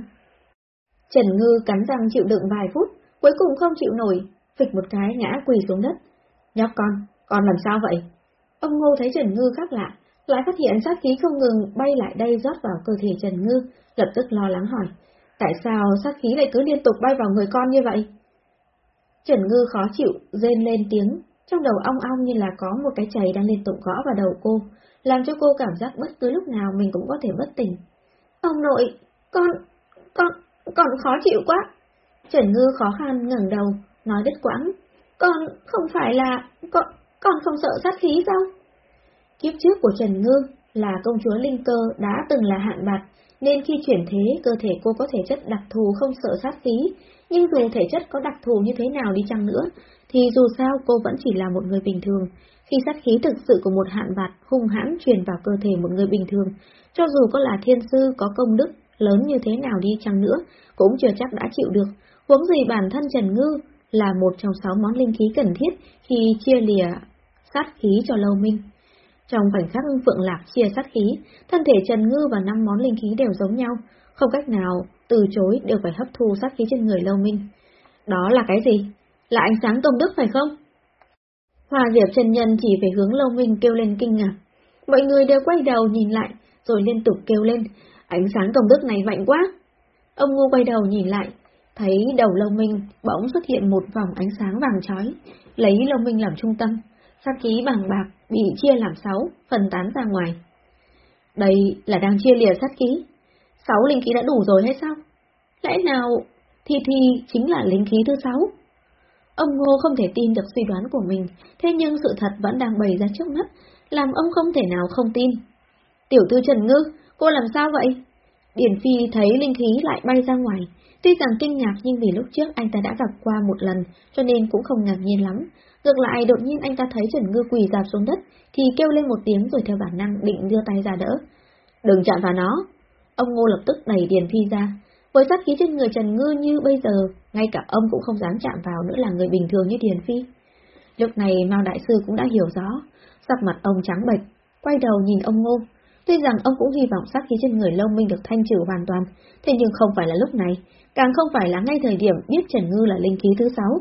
Trần Ngư cắn răng chịu đựng vài phút, cuối cùng không chịu nổi, phịch một cái ngã quỳ xuống đất. Nhóc con, con làm sao vậy? Ông Ngô thấy Trần Ngư khác lạ, lại phát hiện sát khí không ngừng bay lại đây rót vào cơ thể Trần Ngư, lập tức lo lắng hỏi. Tại sao sát khí lại cứ liên tục bay vào người con như vậy? Trần Ngư khó chịu, rên lên tiếng, trong đầu ong ong như là có một cái chày đang liên tục gõ vào đầu cô, làm cho cô cảm giác bất cứ lúc nào mình cũng có thể bất tỉnh. Ông nội, con, con, con khó chịu quá. Trần Ngư khó khăn ngẩng đầu, nói đứt quãng. Con không phải là, con, con không sợ sát khí sao? Kiếp trước của Trần Ngư là công chúa Linh Cơ đã từng là hạn bạc, nên khi chuyển thế cơ thể cô có thể chất đặc thù không sợ sát khí, nhưng dù thể chất có đặc thù như thế nào đi chăng nữa, thì dù sao cô vẫn chỉ là một người bình thường, khi sát khí thực sự của một hạn bạt hung hãn truyền vào cơ thể một người bình thường, cho dù có là thiên sư có công đức lớn như thế nào đi chăng nữa, cũng chưa chắc đã chịu được, huống gì bản thân Trần Ngư là một trong sáu món linh khí cần thiết khi chia lìa sát khí cho Lâu Minh. Trong khoảnh khắc Phượng Lạc chia sát khí, thân thể Trần Ngư và năm món linh khí đều giống nhau, không cách nào từ chối đều phải hấp thu sát khí trên người Lâu Minh. Đó là cái gì? Là ánh sáng công đức phải không? Hoa Diệp chân Nhân chỉ về hướng Lâu Minh kêu lên kinh ngạc. Mọi người đều quay đầu nhìn lại, rồi liên tục kêu lên, ánh sáng công đức này mạnh quá. Ông Ngô quay đầu nhìn lại, thấy đầu Lâu Minh bỗng xuất hiện một vòng ánh sáng vàng chói, lấy Lâu Minh làm trung tâm, sát khí bằng bạc bị chia làm sáu, phần tán ra ngoài. Đây là đang chia lìa sát khí. Sáu linh khí đã đủ rồi hay sao? Lẽ nào Thi Thi chính là linh khí thứ sáu? Ông Ngô không thể tin được suy đoán của mình, thế nhưng sự thật vẫn đang bày ra trước mắt, làm ông không thể nào không tin. Tiểu thư Trần Ngư, cô làm sao vậy? Điển Phi thấy linh khí lại bay ra ngoài, tuy rằng kinh ngạc nhưng vì lúc trước anh ta đã gặp qua một lần, cho nên cũng không ngạc nhiên lắm. Ngược lại đột nhiên anh ta thấy Trần Ngư quỳ dạp xuống đất, thì kêu lên một tiếng rồi theo bản năng định đưa tay ra đỡ. Đừng chạm vào nó. Ông Ngô lập tức đẩy Điền Phi ra, với sát khí trên người Trần Ngư như bây giờ, ngay cả ông cũng không dám chạm vào nữa là người bình thường như thiền Phi. Lúc này Mao Đại Sư cũng đã hiểu rõ, sắc mặt ông trắng bệch, quay đầu nhìn ông Ngô. Tuy rằng ông cũng hy vọng sát khí trên người Long Minh được thanh trừ hoàn toàn, thế nhưng không phải là lúc này, càng không phải là ngay thời điểm biết Trần Ngư là linh khí thứ sáu.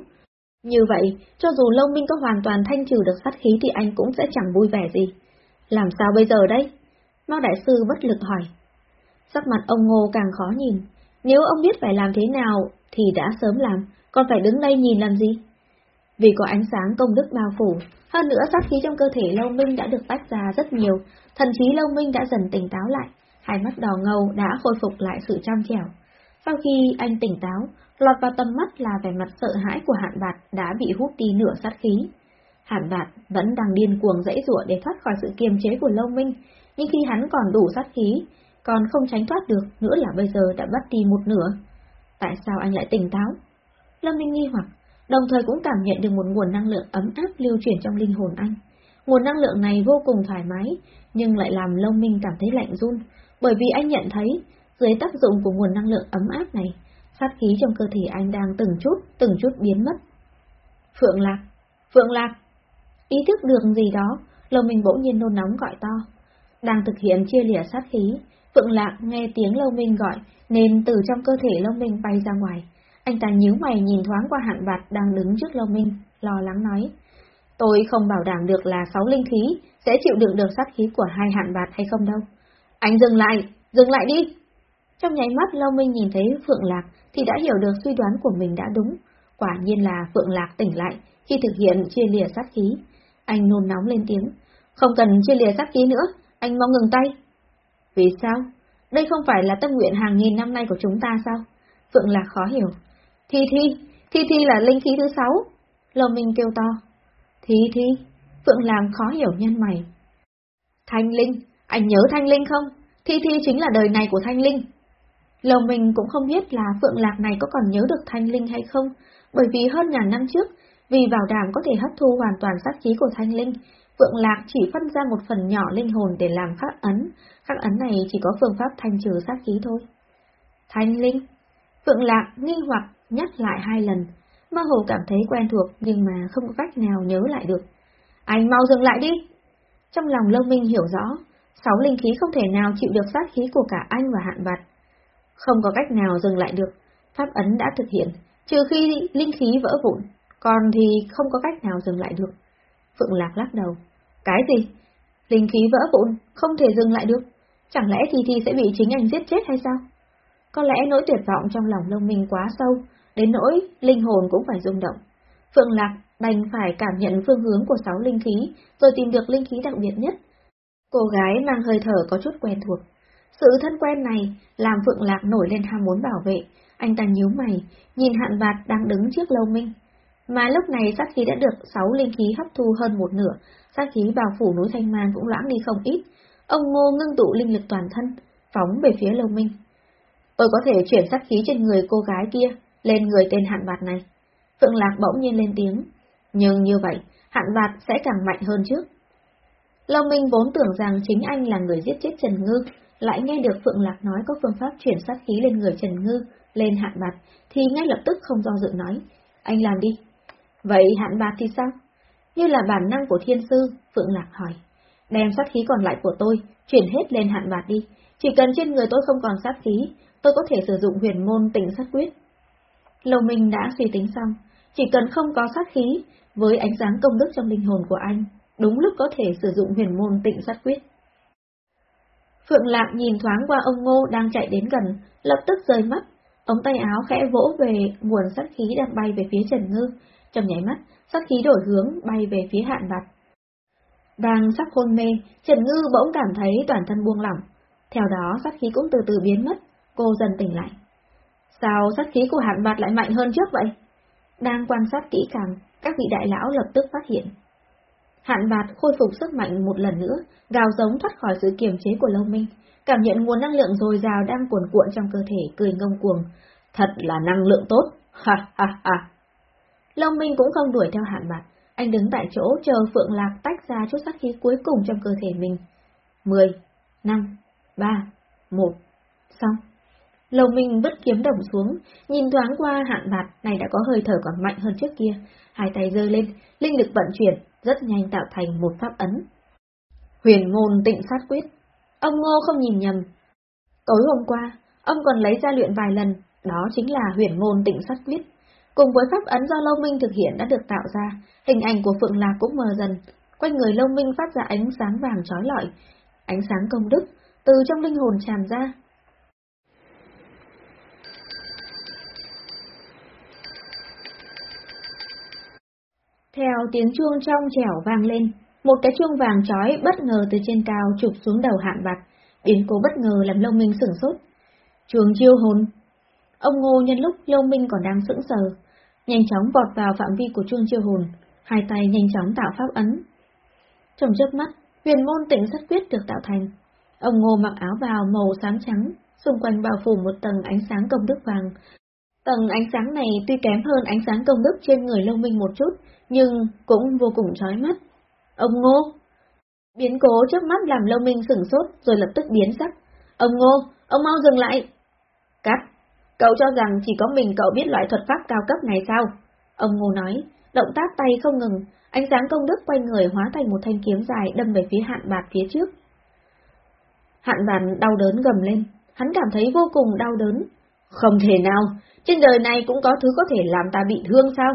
Như vậy, cho dù Long Minh có hoàn toàn thanh trừ được sát khí thì anh cũng sẽ chẳng vui vẻ gì. Làm sao bây giờ đây? Mao Đại Sư bất lực hỏi. Sắc mặt ông Ngô càng khó nhìn, nếu ông biết phải làm thế nào thì đã sớm làm, còn phải đứng đây nhìn làm gì? Vì có ánh sáng công đức bao phủ, hơn nữa sát khí trong cơ thể Lâu Minh đã được tách ra rất nhiều, thần trí Lâu Minh đã dần tỉnh táo lại, hai mắt đỏ ngầu đã khôi phục lại sự trong trẻo. Sau khi anh tỉnh táo, lọt vào tầm mắt là vẻ mặt sợ hãi của hạn bạt đã bị hút đi nửa sát khí. Hạn bạt vẫn đang điên cuồng dãy rủa để thoát khỏi sự kiềm chế của Lâu Minh, nhưng khi hắn còn đủ sát khí, còn không tránh thoát được, nữa là bây giờ đã bắt đi một nửa. Tại sao anh lại tỉnh táo? Lâm Minh nghi hoặc, đồng thời cũng cảm nhận được một nguồn năng lượng ấm áp lưu chuyển trong linh hồn anh. Nguồn năng lượng này vô cùng thoải mái, nhưng lại làm Lâm Minh cảm thấy lạnh run, bởi vì anh nhận thấy, dưới tác dụng của nguồn năng lượng ấm áp này, sát khí trong cơ thể anh đang từng chút, từng chút biến mất. Phượng Lạc! Phượng Lạc! Ý thức được gì đó, Lâm Minh bỗng nhiên nôn nóng gọi to. Đang thực hiện chia lìa sát khí, Phượng Lạc nghe tiếng Lâu Minh gọi, nên từ trong cơ thể Lâu Minh bay ra ngoài. Anh ta nhíu mày nhìn thoáng qua hạn bạt đang đứng trước Lâu Minh, lo lắng nói. Tôi không bảo đảm được là sáu linh khí sẽ chịu đựng được sát khí của hai hạn bạt hay không đâu. Anh dừng lại, dừng lại đi! Trong nháy mắt Lâu Minh nhìn thấy Phượng Lạc thì đã hiểu được suy đoán của mình đã đúng. Quả nhiên là Phượng Lạc tỉnh lại khi thực hiện chia lìa sát khí. Anh nôn nóng lên tiếng. Không cần chia lìa sát khí nữa, anh mau ngừng tay. Vì sao? Đây không phải là tâm nguyện hàng nghìn năm nay của chúng ta sao? Phượng Lạc khó hiểu. Thi Thi, Thi Thi là linh khí thứ sáu. Lầu Minh kêu to. Thi Thi, Phượng Lạc khó hiểu nhân mày. Thanh Linh, anh nhớ Thanh Linh không? Thi Thi chính là đời này của Thanh Linh. Lầu mình cũng không biết là Phượng Lạc này có còn nhớ được Thanh Linh hay không, bởi vì hơn ngàn năm trước, vì bảo đảm có thể hấp thu hoàn toàn sát khí của Thanh Linh, Phượng Lạc chỉ phân ra một phần nhỏ linh hồn để làm khắc ấn, khắc ấn này chỉ có phương pháp thanh trừ sát khí thôi. Thanh Linh Phượng Lạc nghi hoặc nhắc lại hai lần, mơ hồ cảm thấy quen thuộc nhưng mà không có cách nào nhớ lại được. Anh mau dừng lại đi! Trong lòng Lâu Minh hiểu rõ, sáu linh khí không thể nào chịu được sát khí của cả anh và hạn vặt. Không có cách nào dừng lại được, pháp ấn đã thực hiện, trừ khi linh khí vỡ vụn, còn thì không có cách nào dừng lại được. Phượng Lạc lắc đầu. Cái gì? Linh khí vỡ vụn, không thể dừng lại được. Chẳng lẽ Thi Thi sẽ bị chính anh giết chết hay sao? Có lẽ nỗi tuyệt vọng trong lòng lông minh quá sâu, đến nỗi linh hồn cũng phải rung động. Phượng Lạc đành phải cảm nhận phương hướng của sáu linh khí, rồi tìm được linh khí đặc biệt nhất. Cô gái mang hơi thở có chút quen thuộc. Sự thân quen này làm Phượng Lạc nổi lên ham muốn bảo vệ, anh ta nhíu mày, nhìn hạn vạt đang đứng trước lâu minh. Mà lúc này sát khí đã được sáu linh khí hấp thu hơn một nửa, sát khí bao phủ núi Thanh Man cũng loãng đi không ít. Ông Ngô ngưng tụ linh lực toàn thân, phóng về phía Lâu Minh. Tôi có thể chuyển sát khí trên người cô gái kia lên người tên hạn bạt này. Phượng Lạc bỗng nhiên lên tiếng. Nhưng như vậy, hạn bạt sẽ càng mạnh hơn trước. Lâu Minh vốn tưởng rằng chính anh là người giết chết Trần Ngư, lại nghe được Phượng Lạc nói có phương pháp chuyển sát khí lên người Trần Ngư, lên hạn bạt, thì ngay lập tức không do dự nói, anh làm đi. Vậy hạn bạt thì sao? Như là bản năng của thiên sư, Phượng Lạc hỏi. Đem sát khí còn lại của tôi, chuyển hết lên hạn bạt đi. Chỉ cần trên người tôi không còn sát khí, tôi có thể sử dụng huyền môn tịnh sát quyết. Lầu Minh đã suy tính xong, chỉ cần không có sát khí, với ánh sáng công đức trong linh hồn của anh, đúng lúc có thể sử dụng huyền môn tịnh sát quyết. Phượng Lạc nhìn thoáng qua ông Ngô đang chạy đến gần, lập tức rời mắt, ống tay áo khẽ vỗ về nguồn sát khí đang bay về phía Trần Ngư, trong nháy mắt, sát khí đổi hướng bay về phía hạn bạt. Đang sắp hôn mê, Trần Ngư bỗng cảm thấy toàn thân buông lỏng. Theo đó sát khí cũng từ từ biến mất, cô dần tỉnh lại. Sao sát khí của hạn bạt lại mạnh hơn trước vậy? Đang quan sát kỹ càng, các vị đại lão lập tức phát hiện. Hạn bạt khôi phục sức mạnh một lần nữa, gào giống thoát khỏi sự kiềm chế của Lâu Minh, cảm nhận nguồn năng lượng dồi dào đang cuồn cuộn trong cơ thể, cười ngông cuồng. Thật là năng lượng tốt, ha ha ha. Long Minh cũng không đuổi theo hạn mặt, anh đứng tại chỗ chờ Phượng Lạc tách ra chút sát khí cuối cùng trong cơ thể mình. Mười, năm, ba, một, xong. Lầu Minh vứt kiếm đồng xuống, nhìn thoáng qua hạn bạt này đã có hơi thở còn mạnh hơn trước kia, hai tay giơ lên, linh lực vận chuyển, rất nhanh tạo thành một pháp ấn. Huyền ngôn tịnh sát quyết. Ông Ngô không nhìn nhầm. Tối hôm qua, ông còn lấy ra luyện vài lần, đó chính là huyền ngôn tịnh sát quyết. Cùng với pháp ấn do Lâu Minh thực hiện đã được tạo ra, hình ảnh của Phượng Lạc cũng mờ dần, quanh người Lâu Minh phát ra ánh sáng vàng trói lọi, ánh sáng công đức, từ trong linh hồn tràn ra. Theo tiếng chuông trong trẻo vang lên, một cái chuông vàng trói bất ngờ từ trên cao chụp xuống đầu hạn bạc, biến cố bất ngờ làm Lâu Minh sửng sốt. Chuông chiêu hồn. Ông Ngô nhân lúc Lâu Minh còn đang sững sờ, nhanh chóng vọt vào phạm vi của chuông chiêu hồn, hai tay nhanh chóng tạo pháp ấn. Trong chớp mắt, huyền môn tịnh sát quyết được tạo thành. Ông Ngô mặc áo bào màu xám trắng, xung quanh bao phủ một tầng ánh sáng công đức vàng. Tầng ánh sáng này tuy kém hơn ánh sáng công đức trên người Lâu Minh một chút, nhưng cũng vô cùng chói mắt. Ông Ngô! Biến cố trước mắt làm Lâu Minh sửng sốt rồi lập tức biến sắc. Ông Ngô, ông mau dừng lại! Cắt! Cậu cho rằng chỉ có mình cậu biết loại thuật pháp cao cấp này sao? Ông Ngô nói, động tác tay không ngừng, ánh sáng công đức quay người hóa thành một thanh kiếm dài đâm về phía hạn bạt phía trước. Hạn bạt đau đớn gầm lên, hắn cảm thấy vô cùng đau đớn. Không thể nào, trên đời này cũng có thứ có thể làm ta bị thương sao?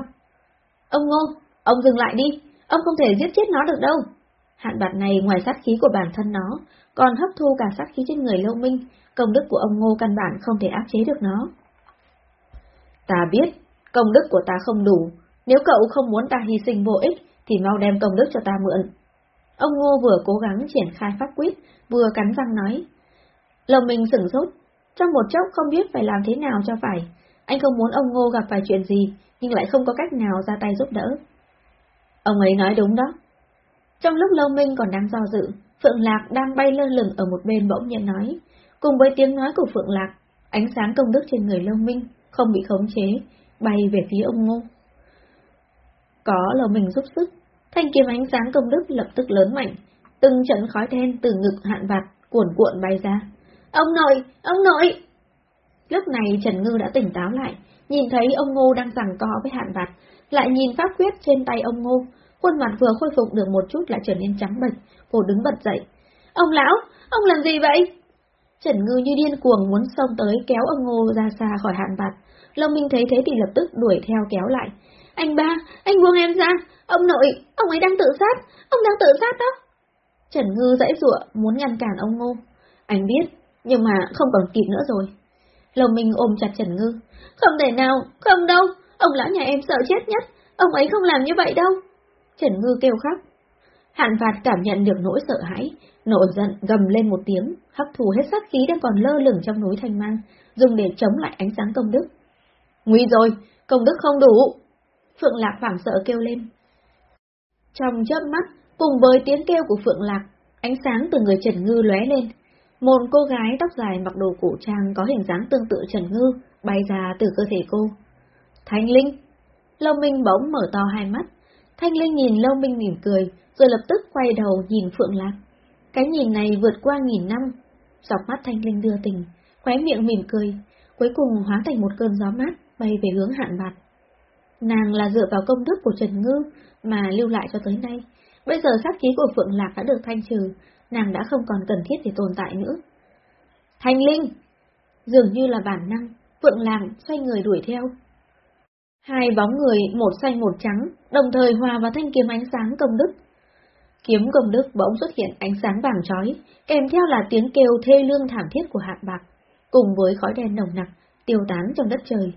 Ông Ngô, ông dừng lại đi, ông không thể giết chết nó được đâu. Hạn bạt này ngoài sát khí của bản thân nó, còn hấp thu cả sát khí trên người Lâu Minh, công đức của ông Ngô căn bản không thể áp chế được nó. Ta biết, công đức của ta không đủ, nếu cậu không muốn ta hy sinh vô ích, thì mau đem công đức cho ta mượn. Ông Ngô vừa cố gắng triển khai pháp quyết, vừa cắn răng nói. Lòng mình sửng sốt, trong một chốc không biết phải làm thế nào cho phải. Anh không muốn ông Ngô gặp phải chuyện gì, nhưng lại không có cách nào ra tay giúp đỡ. Ông ấy nói đúng đó. Trong lúc Lâu Minh còn đang do dự, Phượng Lạc đang bay lơ lửng ở một bên bỗng nhiên nói. Cùng với tiếng nói của Phượng Lạc, ánh sáng công đức trên người Lâu Minh không bị khống chế, bay về phía ông Ngô. Có Lâu Minh giúp sức, thanh kiếm ánh sáng công đức lập tức lớn mạnh, từng trận khói đen từ ngực hạn vạt cuộn cuộn bay ra. Ông nội, ông nội! Lúc này Trần Ngư đã tỉnh táo lại, nhìn thấy ông Ngô đang giằng co với hạn vạt, lại nhìn pháp quyết trên tay ông Ngô, khuôn mặt vừa khôi phục được một chút lại trở nên trắng bệch, cô đứng bật dậy. Ông lão, ông làm gì vậy? Trần Ngư như điên cuồng muốn xông tới kéo ông Ngô ra xa khỏi hạn bạc. Lâm Minh thấy thế thì lập tức đuổi theo kéo lại. Anh ba, anh buông em ra, ông nội, ông ấy đang tự sát, ông đang tự sát đó. Trần Ngư dãy dụa muốn ngăn cản ông Ngô. Anh biết, nhưng mà không còn kịp nữa rồi. Lâm Minh ôm chặt Trần Ngư. Không thể nào, không đâu, ông lão nhà em sợ chết nhất, ông ấy không làm như vậy đâu. Trần Ngư kêu khóc. Hạn phạt cảm nhận được nỗi sợ hãi, nổi giận gầm lên một tiếng, hấp thù hết sát khí đang còn lơ lửng trong núi thanh mang, dùng để chống lại ánh sáng công đức. Nguy rồi, công đức không đủ. Phượng Lạc hoảng sợ kêu lên. Trong chớp mắt, cùng với tiếng kêu của Phượng Lạc, ánh sáng từ người Trần Ngư lóe lên. Một cô gái tóc dài mặc đồ cổ trang có hình dáng tương tự Trần Ngư bay ra từ cơ thể cô. Thanh Linh! Lâu Minh bỗng mở to hai mắt, Thanh Linh nhìn Lâu Minh mỉm cười, rồi lập tức quay đầu nhìn Phượng Lạc. Cái nhìn này vượt qua nghìn năm. Dọc mắt Thanh Linh đưa tình, khóe miệng mỉm cười, cuối cùng hóa thành một cơn gió mát bay về hướng hạn bạt. Nàng là dựa vào công đức của Trần Ngư mà lưu lại cho tới nay. Bây giờ sát khí của Phượng Lạc đã được thanh trừ, nàng đã không còn cần thiết để tồn tại nữa. Thanh Linh! Dường như là bản năng, Phượng Lạc xoay người đuổi theo. Hai bóng người, một xanh một trắng, đồng thời hòa vào thanh kiếm ánh sáng công đức. Kiếm công đức bỗng xuất hiện ánh sáng vàng chói, kèm theo là tiếng kêu thê lương thảm thiết của hạt bạc, cùng với khói đen nồng nặc, tiêu tán trong đất trời.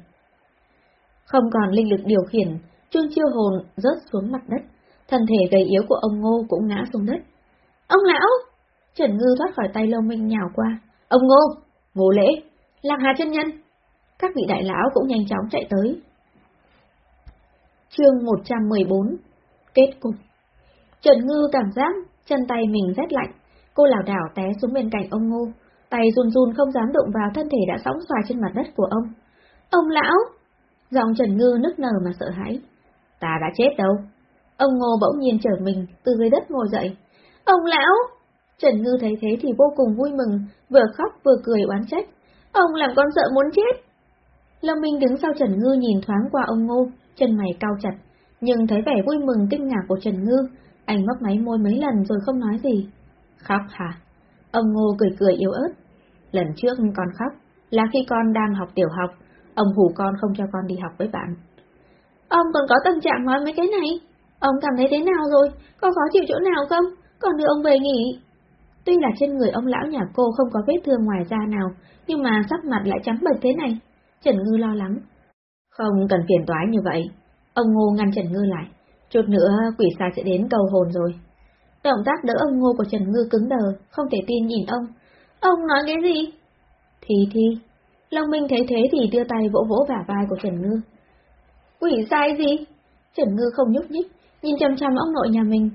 Không còn linh lực điều khiển, Trương Chiêu Hồn rớt xuống mặt đất, thân thể gầy yếu của ông Ngô cũng ngã xuống đất. Ông lão! Trần Ngư thoát khỏi tay Lâu Minh nhào qua. Ông Ngô! Ngô Lễ! Lạc Hà chân nhân! Các vị đại lão cũng nhanh chóng chạy tới. Chương 114 Kết cục Trần Ngư cảm giác chân tay mình rét lạnh, cô lảo đảo té xuống bên cạnh ông Ngô, tay run run không dám động vào thân thể đã sóng xoài trên mặt đất của ông. Ông lão! Giọng Trần Ngư nức nở mà sợ hãi. Ta đã chết đâu. Ông Ngô bỗng nhiên trở mình từ dưới đất ngồi dậy. Ông lão! Trần Ngư thấy thế thì vô cùng vui mừng, vừa khóc vừa cười oán trách. Ông làm con sợ muốn chết. Lâm Minh đứng sau Trần Ngư nhìn thoáng qua ông Ngô, chân mày cao chặt, nhưng thấy vẻ vui mừng kinh ngạc của Trần Ngư, anh mấp máy môi mấy lần rồi không nói gì. Khóc hả? Ông Ngô cười cười yếu ớt. Lần trước con khóc, là khi con đang học tiểu học, ông hù con không cho con đi học với bạn. Ông còn có tâm trạng nói mấy cái này? Ông cảm thấy thế nào rồi? Có khó chịu chỗ nào không? Còn đưa ông về nghỉ. Tuy là trên người ông lão nhà cô không có vết thương ngoài da nào, nhưng mà sắc mặt lại trắng bệch thế này. Trần Ngư lo lắng. Không cần phiền toái như vậy. Ông Ngô ngăn Trần Ngư lại. Chút nữa quỷ xa sẽ đến cầu hồn rồi. Động tác đỡ ông Ngô của Trần Ngư cứng đờ, không thể tin nhìn ông. Ông nói cái gì? Thì thì. Long Minh thấy thế thì đưa tay vỗ vỗ vả vai của Trần Ngư. Quỷ sai gì? Trần Ngư không nhúc nhích, nhìn chăm chăm ông nội nhà mình.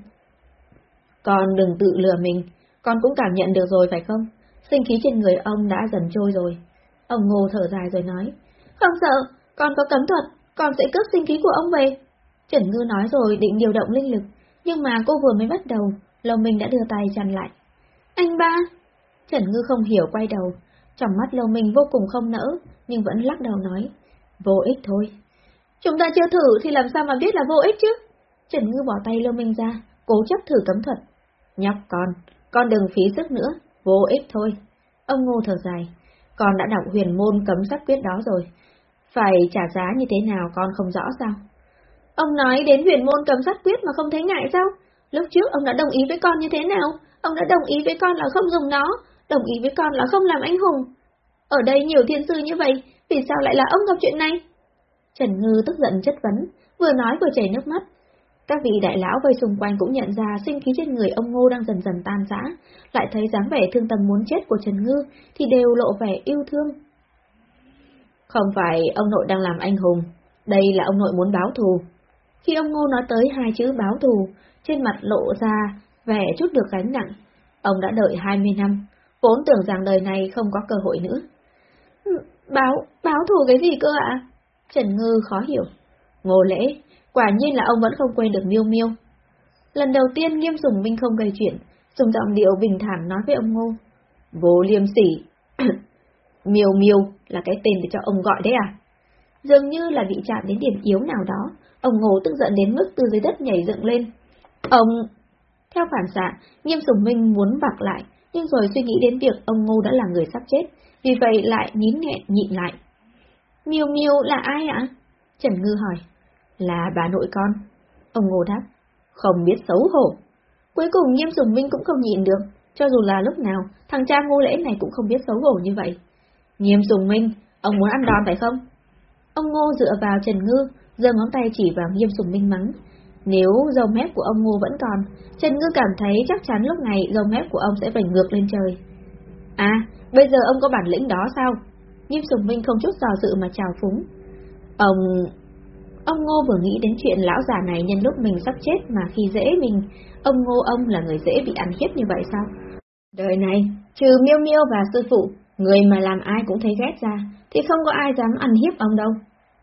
Con đừng tự lừa mình, con cũng cảm nhận được rồi phải không? Sinh khí trên người ông đã dần trôi rồi. Ông Ngô thở dài rồi nói, không sợ, con có cấm thuật, con sẽ cướp sinh khí của ông về. Trần Ngư nói rồi định điều động linh lực, nhưng mà cô vừa mới bắt đầu, Lâu Minh đã đưa tay chặn lại. Anh ba! Trần Ngư không hiểu quay đầu, trong mắt Lâu Minh vô cùng không nỡ, nhưng vẫn lắc đầu nói, vô ích thôi. Chúng ta chưa thử thì làm sao mà biết là vô ích chứ? Trần Ngư bỏ tay Lâu Minh ra, cố chấp thử cấm thuật. Nhóc con, con đừng phí sức nữa, vô ích thôi. Ông Ngô thở dài, con đã đọc huyền môn cấm sắc quyết đó rồi. Phải trả giá như thế nào con không rõ sao? Ông nói đến huyền môn cầm sát quyết mà không thấy ngại sao? Lúc trước ông đã đồng ý với con như thế nào? Ông đã đồng ý với con là không dùng nó, đồng ý với con là không làm anh hùng. Ở đây nhiều thiên sư như vậy, vì sao lại là ông gặp chuyện này? Trần Ngư tức giận chất vấn, vừa nói vừa chảy nước mắt. Các vị đại lão vây xung quanh cũng nhận ra sinh khí trên người ông Ngô đang dần dần tan rã, lại thấy dáng vẻ thương tâm muốn chết của Trần Ngư thì đều lộ vẻ yêu thương. Không phải ông nội đang làm anh hùng, đây là ông nội muốn báo thù. Khi ông Ngô nói tới hai chữ báo thù, trên mặt lộ ra vẻ chút được gánh nặng. Ông đã đợi 20 năm, vốn tưởng rằng đời này không có cơ hội nữa. Ừ, báo, báo thù cái gì cơ ạ? Trần Ngư khó hiểu. Ngô lễ, quả nhiên là ông vẫn không quên được miêu miêu. Lần đầu tiên nghiêm sùng minh không gây chuyện, dùng giọng điệu bình thản nói với ông Ngô. Vô liêm sỉ miêu miêu là cái tên để cho ông gọi đấy à? Dường như là bị chạm đến điểm yếu nào đó, ông Ngô tức giận đến mức từ dưới đất nhảy dựng lên. Ông... Theo phản xạ, nghiêm sùng minh muốn vặc lại, nhưng rồi suy nghĩ đến việc ông Ngô đã là người sắp chết, vì vậy lại nín nghẹn nhịn lại. Miêu Miêu là ai ạ? Trần Ngư hỏi. Là bà nội con. Ông Ngô đáp. Không biết xấu hổ. Cuối cùng Nghiêm Sùng Minh cũng không nhịn được, cho dù là lúc nào, thằng cha ngô lễ này cũng không biết xấu hổ như vậy. Nghiêm Sùng Minh, ông muốn ăn đòn phải không? Ông Ngô dựa vào Trần Ngư, giơ ngón tay chỉ vào Nghiêm Sùng Minh mắng. Nếu dầu mép của ông Ngô vẫn còn, Trần Ngư cảm thấy chắc chắn lúc này dầu mép của ông sẽ vành ngược lên trời. À, bây giờ ông có bản lĩnh đó sao? Nghiêm Sùng Minh không chút dò dự mà chào phúng. Ông... Ông Ngô vừa nghĩ đến chuyện lão già này nhân lúc mình sắp chết mà khi dễ mình, ông Ngô ông là người dễ bị ăn hiếp như vậy sao? Đời này, trừ miêu miêu và sư phụ, người mà làm ai cũng thấy ghét ra, thì không có ai dám ăn hiếp ông đâu.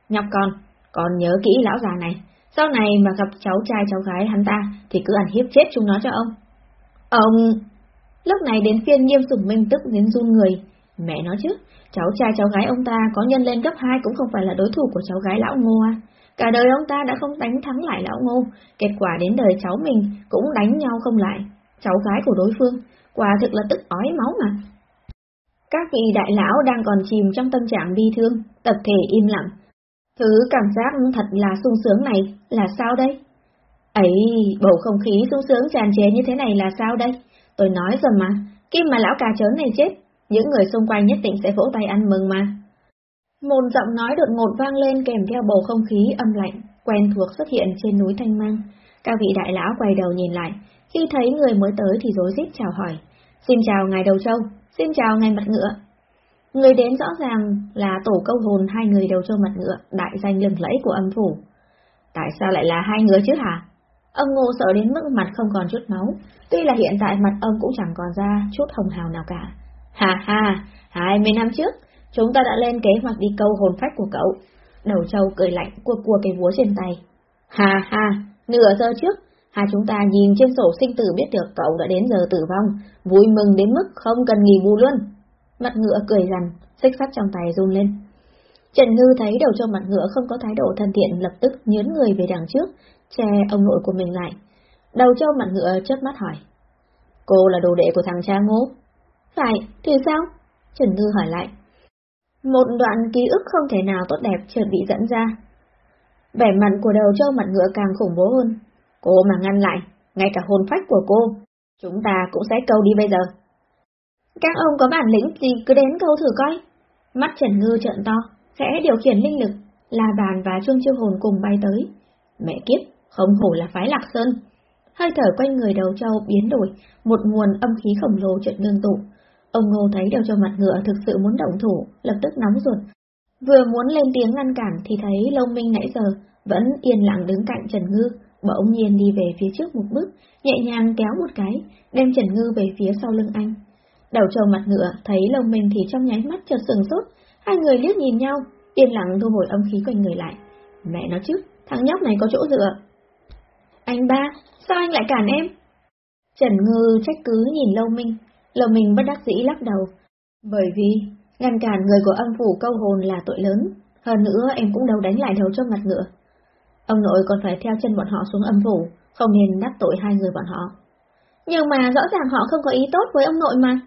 Nhọc con, con nhớ kỹ lão già này, Sau này mà gặp cháu trai cháu gái hắn ta thì cứ ăn hiếp chết chúng nó cho ông. Ông... Lúc này đến phiên nghiêm sủng minh tức đến run người. Mẹ nói chứ, cháu trai cháu gái ông ta có nhân lên gấp hai cũng không phải là đối thủ của cháu gái lão ngô à. Cả đời ông ta đã không đánh thắng lại lão ngô, kết quả đến đời cháu mình cũng đánh nhau không lại. Cháu gái của đối phương, quả thực là tức ói máu mà. Các vị đại lão đang còn chìm trong tâm trạng bi thương, tập thể im lặng. Thứ cảm giác thật là sung sướng này là sao đây? Ấy, bầu không khí sung sướng tràn chế như thế này là sao đây? Tôi nói rồi mà, khi mà lão cà chớn này chết, những người xung quanh nhất định sẽ vỗ tay ăn mừng mà. Một giọng nói đột ngột vang lên kèm theo bầu không khí âm lạnh, quen thuộc xuất hiện trên núi Thanh Mang. Các vị đại lão quay đầu nhìn lại, khi thấy người mới tới thì rối rít chào hỏi. Xin chào ngài đầu châu, xin chào ngài mặt ngựa. Người đến rõ ràng là tổ câu hồn hai người đầu châu mặt ngựa, đại danh lừng lẫy của âm phủ. Tại sao lại là hai người chứ hả? Ông Ngô sợ đến mức mặt không còn chút máu, tuy là hiện tại mặt ông cũng chẳng còn ra chút hồng hào nào cả. Hà hà hai mươi năm trước, chúng ta đã lên kế hoạch đi câu hồn phách của cậu. Đầu châu cười lạnh cua cua cái búa trên tay. Hà hà nửa giờ trước, hai chúng ta nhìn trên sổ sinh tử biết được cậu đã đến giờ tử vong, vui mừng đến mức không cần nghỉ bù luôn. Mặt ngựa cười rằng, xích sắt trong tay run lên. Trần Ngư thấy đầu trâu mặt ngựa không có thái độ thân thiện lập tức nhớn người về đằng trước, che ông nội của mình lại. Đầu trâu mặt ngựa chớp mắt hỏi. Cô là đồ đệ của thằng cha ngô? Phải, thì sao? Trần Ngư hỏi lại. Một đoạn ký ức không thể nào tốt đẹp chợt bị dẫn ra. Vẻ mặt của đầu trâu mặt ngựa càng khủng bố hơn. Cô mà ngăn lại, ngay cả hồn phách của cô, chúng ta cũng sẽ câu đi bây giờ. Các ông có bản lĩnh gì cứ đến câu thử coi. Mắt Trần Ngư trợn to, khẽ điều khiển linh lực, La Bàn và chuông Chiêu Hồn cùng bay tới. Mẹ kiếp, không hổ là phái Lạc Sơn. Hơi thở quanh người đầu châu biến đổi, một nguồn âm khí khổng lồ chợt ngưng tụ. Ông Ngô thấy đầu châu mặt ngựa thực sự muốn động thủ, lập tức nóng ruột. Vừa muốn lên tiếng ngăn cản thì thấy lông Minh nãy giờ vẫn yên lặng đứng cạnh Trần Ngư, bỗng nhiên đi về phía trước một bước, nhẹ nhàng kéo một cái, đem Trần Ngư về phía sau lưng anh. Đầu trâu mặt ngựa thấy lông mình thì trong nháy mắt chợt sừng sốt, hai người liếc nhìn nhau, yên lặng thu hồi âm khí quanh người lại. Mẹ nó chứ, thằng nhóc này có chỗ dựa. Anh ba, sao anh lại cản em? Trần Ngư trách cứ nhìn Lâu Minh, Lâu Minh bất đắc dĩ lắc đầu. Bởi vì, ngăn cản người của âm phủ câu hồn là tội lớn, hơn nữa em cũng đâu đánh lại đầu cho mặt ngựa. Ông nội còn phải theo chân bọn họ xuống âm phủ, không nên đắc tội hai người bọn họ. Nhưng mà rõ ràng họ không có ý tốt với ông nội mà.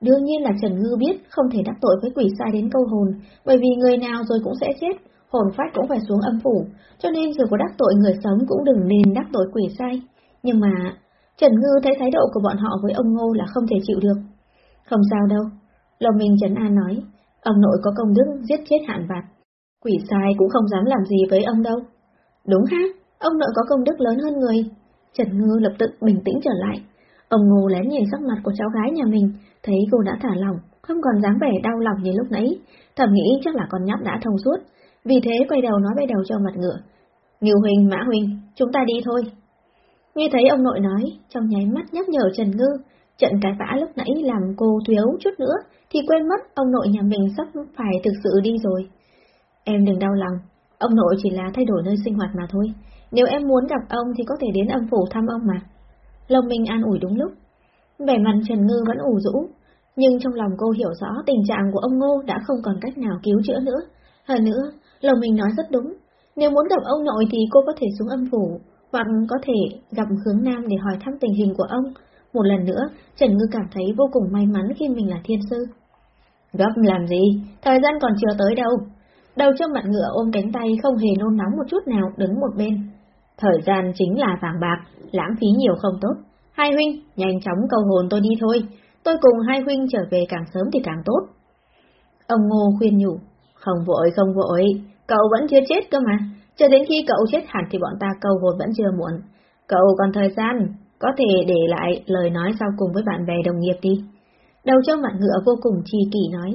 Đương nhiên là Trần Ngư biết không thể đắc tội với quỷ sai đến câu hồn, bởi vì người nào rồi cũng sẽ chết, hồn phách cũng phải xuống âm phủ, cho nên dù có đắc tội người sống cũng đừng nên đắc tội quỷ sai. Nhưng mà, Trần Ngư thấy thái độ của bọn họ với ông Ngô là không thể chịu được. Không sao đâu, lòng mình Trần An nói, ông nội có công đức giết chết hạn vạt. Quỷ sai cũng không dám làm gì với ông đâu. Đúng ha, ông nội có công đức lớn hơn người. Trần Ngư lập tức bình tĩnh trở lại. Ông Ngô lén nhìn sắc mặt của cháu gái nhà mình, thấy cô đã thả lòng, không còn dáng vẻ đau lòng như lúc nãy, thầm nghĩ chắc là con nhóc đã thông suốt, vì thế quay đầu nói bay đầu cho mặt ngựa. Ngưu Huynh, Mã Huynh, chúng ta đi thôi. Nghe thấy ông nội nói, trong nháy mắt nhắc nhở Trần Ngư, trận cái vã lúc nãy làm cô thiếu chút nữa, thì quên mất ông nội nhà mình sắp phải thực sự đi rồi. Em đừng đau lòng, ông nội chỉ là thay đổi nơi sinh hoạt mà thôi. Nếu em muốn gặp ông thì có thể đến âm phủ thăm ông mà. lòng Minh an ủi đúng lúc. Vẻ mặt Trần Ngư vẫn ủ rũ, nhưng trong lòng cô hiểu rõ tình trạng của ông Ngô đã không còn cách nào cứu chữa nữa. Hơn nữa, lòng Minh nói rất đúng, nếu muốn gặp ông nội thì cô có thể xuống âm phủ, hoặc có thể gặp hướng Nam để hỏi thăm tình hình của ông. Một lần nữa, Trần Ngư cảm thấy vô cùng may mắn khi mình là thiên sư. Gấp làm gì, thời gian còn chưa tới đâu. Đầu trong mặt ngựa ôm cánh tay không hề nôn nóng một chút nào đứng một bên. Thời gian chính là vàng bạc, lãng phí nhiều không tốt. Hai huynh, nhanh chóng cầu hồn tôi đi thôi, tôi cùng hai huynh trở về càng sớm thì càng tốt. Ông Ngô khuyên nhủ, không vội không vội, cậu vẫn chưa chết cơ mà, chờ đến khi cậu chết hẳn thì bọn ta cầu hồn vẫn chưa muộn. Cậu còn thời gian, có thể để lại lời nói sau cùng với bạn bè đồng nghiệp đi. Đầu trong mặt ngựa vô cùng chi kỷ nói,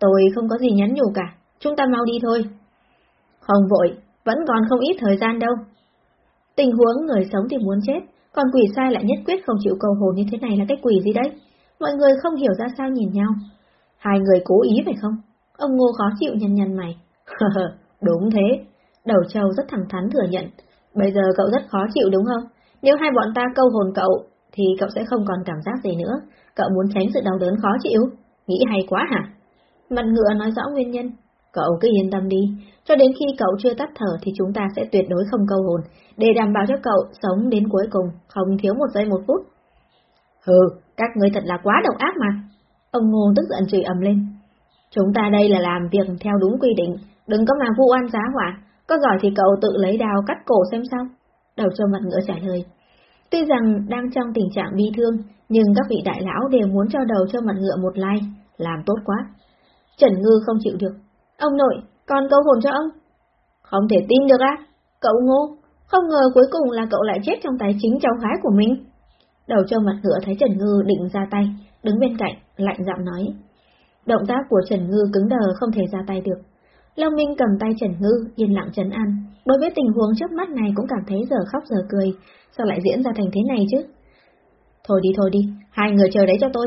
tôi không có gì nhắn nhủ cả, chúng ta mau đi thôi. Không vội, vẫn còn không ít thời gian đâu. Tình huống người sống thì muốn chết, còn quỷ sai lại nhất quyết không chịu cầu hồn như thế này là cái quỷ gì đấy? Mọi người không hiểu ra sao nhìn nhau. Hai người cố ý phải không? Ông Ngô khó chịu nhăn nhăn mày. đúng thế. Đầu trâu rất thẳng thắn thừa nhận, Bây giờ cậu rất khó chịu đúng không? Nếu hai bọn ta câu hồn cậu, thì cậu sẽ không còn cảm giác gì nữa. Cậu muốn tránh sự đau đớn khó chịu? Nghĩ hay quá hả? Mặt ngựa nói rõ nguyên nhân. Cậu cứ yên tâm đi, cho đến khi cậu chưa tắt thở thì chúng ta sẽ tuyệt đối không câu hồn, để đảm bảo cho cậu sống đến cuối cùng, không thiếu một giây một phút. Hừ, các người thật là quá độc ác mà. Ông Ngô tức giận chửi ầm lên. Chúng ta đây là làm việc theo đúng quy định, đừng có mà vu oan giá hỏa, có giỏi thì cậu tự lấy đào cắt cổ xem sao. Đầu cho mặt ngựa trả lời. Tuy rằng đang trong tình trạng bi thương, nhưng các vị đại lão đều muốn cho đầu cho mặt ngựa một like, làm tốt quá. Trần Ngư không chịu được. Ông nội, con câu hồn cho ông. Không thể tin được á, cậu ngô, không ngờ cuối cùng là cậu lại chết trong tay chính cháu gái của mình. Đầu trâu mặt ngựa thấy Trần Ngư định ra tay, đứng bên cạnh, lạnh giọng nói. Động tác của Trần Ngư cứng đờ không thể ra tay được. Long Minh cầm tay Trần Ngư, yên lặng trấn an. Đối với tình huống trước mắt này cũng cảm thấy giờ khóc giờ cười, sao lại diễn ra thành thế này chứ? Thôi đi thôi đi, hai người chờ đấy cho tôi.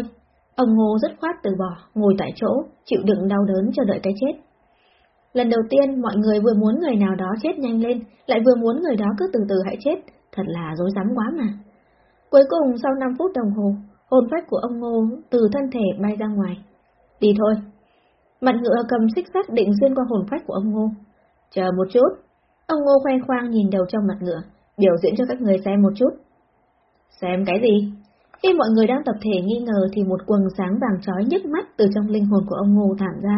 Ông Ngô rất khoát từ bỏ, ngồi tại chỗ, chịu đựng đau đớn chờ đợi cái chết. Lần đầu tiên mọi người vừa muốn người nào đó chết nhanh lên, lại vừa muốn người đó cứ từ từ hãy chết, thật là dối rắm quá mà. Cuối cùng sau 5 phút đồng hồ, hồn phách của ông Ngô từ thân thể bay ra ngoài. Đi thôi. Mặt ngựa cầm xích sắt định xuyên qua hồn phách của ông Ngô. Chờ một chút. Ông Ngô khoe khoang nhìn đầu trong mặt ngựa, biểu diễn cho các người xem một chút. Xem cái gì? Khi mọi người đang tập thể nghi ngờ thì một quần sáng vàng trói nhức mắt từ trong linh hồn của ông Ngô thản ra.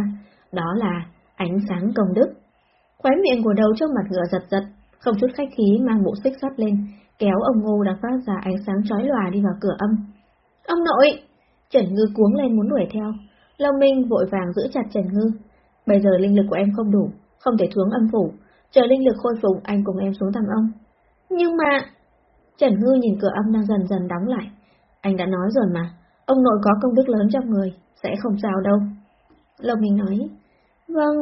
Đó là ánh sáng công đức. Khóe miệng của đầu trong mặt ngựa giật giật, không chút khách khí mang bộ xích sắt lên, kéo ông Ngô đang phát ra ánh sáng chói lòa đi vào cửa âm. Ông nội! Trần Ngư cuống lên muốn đuổi theo. Long Minh vội vàng giữ chặt Trần Ngư. Bây giờ linh lực của em không đủ, không thể xuống âm phủ. Chờ linh lực khôi phục anh cùng em xuống thăm ông. Nhưng mà... Trần Ngư nhìn cửa âm đang dần dần đóng lại. Anh đã nói rồi mà, ông nội có công đức lớn trong người, sẽ không sao đâu. Long Minh nói, vâng.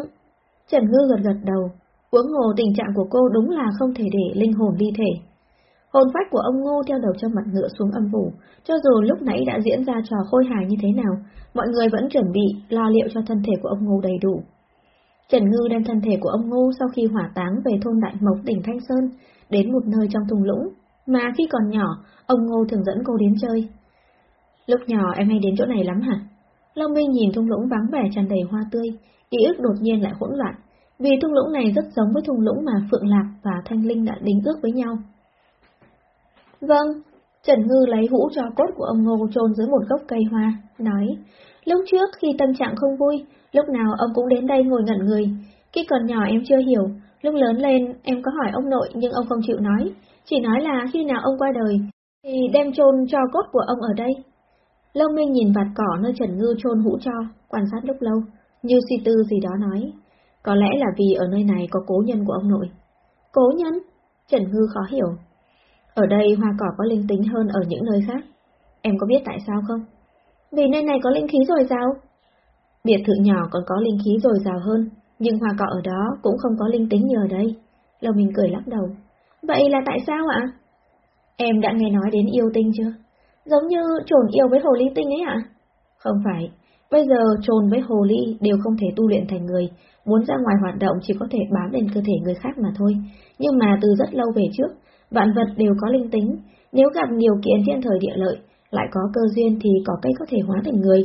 Trần Ngư gật gật đầu, Uống hồ tình trạng của cô đúng là không thể để linh hồn đi thể. Hồn phách của ông Ngô theo đầu trong mặt ngựa xuống âm phủ, cho dù lúc nãy đã diễn ra trò khôi hài như thế nào, mọi người vẫn chuẩn bị lo liệu cho thân thể của ông Ngô đầy đủ. Trần Ngư đem thân thể của ông Ngô sau khi hỏa táng về thôn Đại Mộc tỉnh Thanh Sơn, đến một nơi trong thùng lũng, mà khi còn nhỏ, ông Ngô thường dẫn cô đến chơi. Lúc nhỏ em hay đến chỗ này lắm hả? Long Minh nhìn thung lũng vắng vẻ tràn đầy hoa tươi, ký ức đột nhiên lại hỗn loạn, vì thung lũng này rất giống với thung lũng mà Phượng Lạc và Thanh Linh đã đính ước với nhau. Vâng, Trần Ngư lấy hũ cho cốt của ông Ngô trôn dưới một gốc cây hoa, nói, lúc trước khi tâm trạng không vui, lúc nào ông cũng đến đây ngồi ngẩn người. Khi còn nhỏ em chưa hiểu, lúc lớn lên em có hỏi ông nội nhưng ông không chịu nói, chỉ nói là khi nào ông qua đời, thì đem chôn cho cốt của ông ở đây. Lâu Minh nhìn vạt cỏ nơi Trần Ngư chôn hũ cho, quan sát lúc lâu, như suy tư gì đó nói. Có lẽ là vì ở nơi này có cố nhân của ông nội. Cố nhân? Trần Ngư khó hiểu. Ở đây hoa cỏ có linh tính hơn ở những nơi khác. Em có biết tại sao không? Vì nơi này có linh khí dồi dào. Biệt thự nhỏ còn có linh khí dồi dào hơn, nhưng hoa cỏ ở đó cũng không có linh tính như ở đây. Lâu Minh cười lắc đầu. Vậy là tại sao ạ? Em đã nghe nói đến yêu tinh chưa? Giống như trồn yêu với hồ ly tinh ấy ạ? Không phải, bây giờ trồn với hồ ly đều không thể tu luyện thành người, muốn ra ngoài hoạt động chỉ có thể bám lên cơ thể người khác mà thôi. Nhưng mà từ rất lâu về trước, vạn vật đều có linh tính, nếu gặp điều kiện thiên thời địa lợi, lại có cơ duyên thì có cây có thể hóa thành người.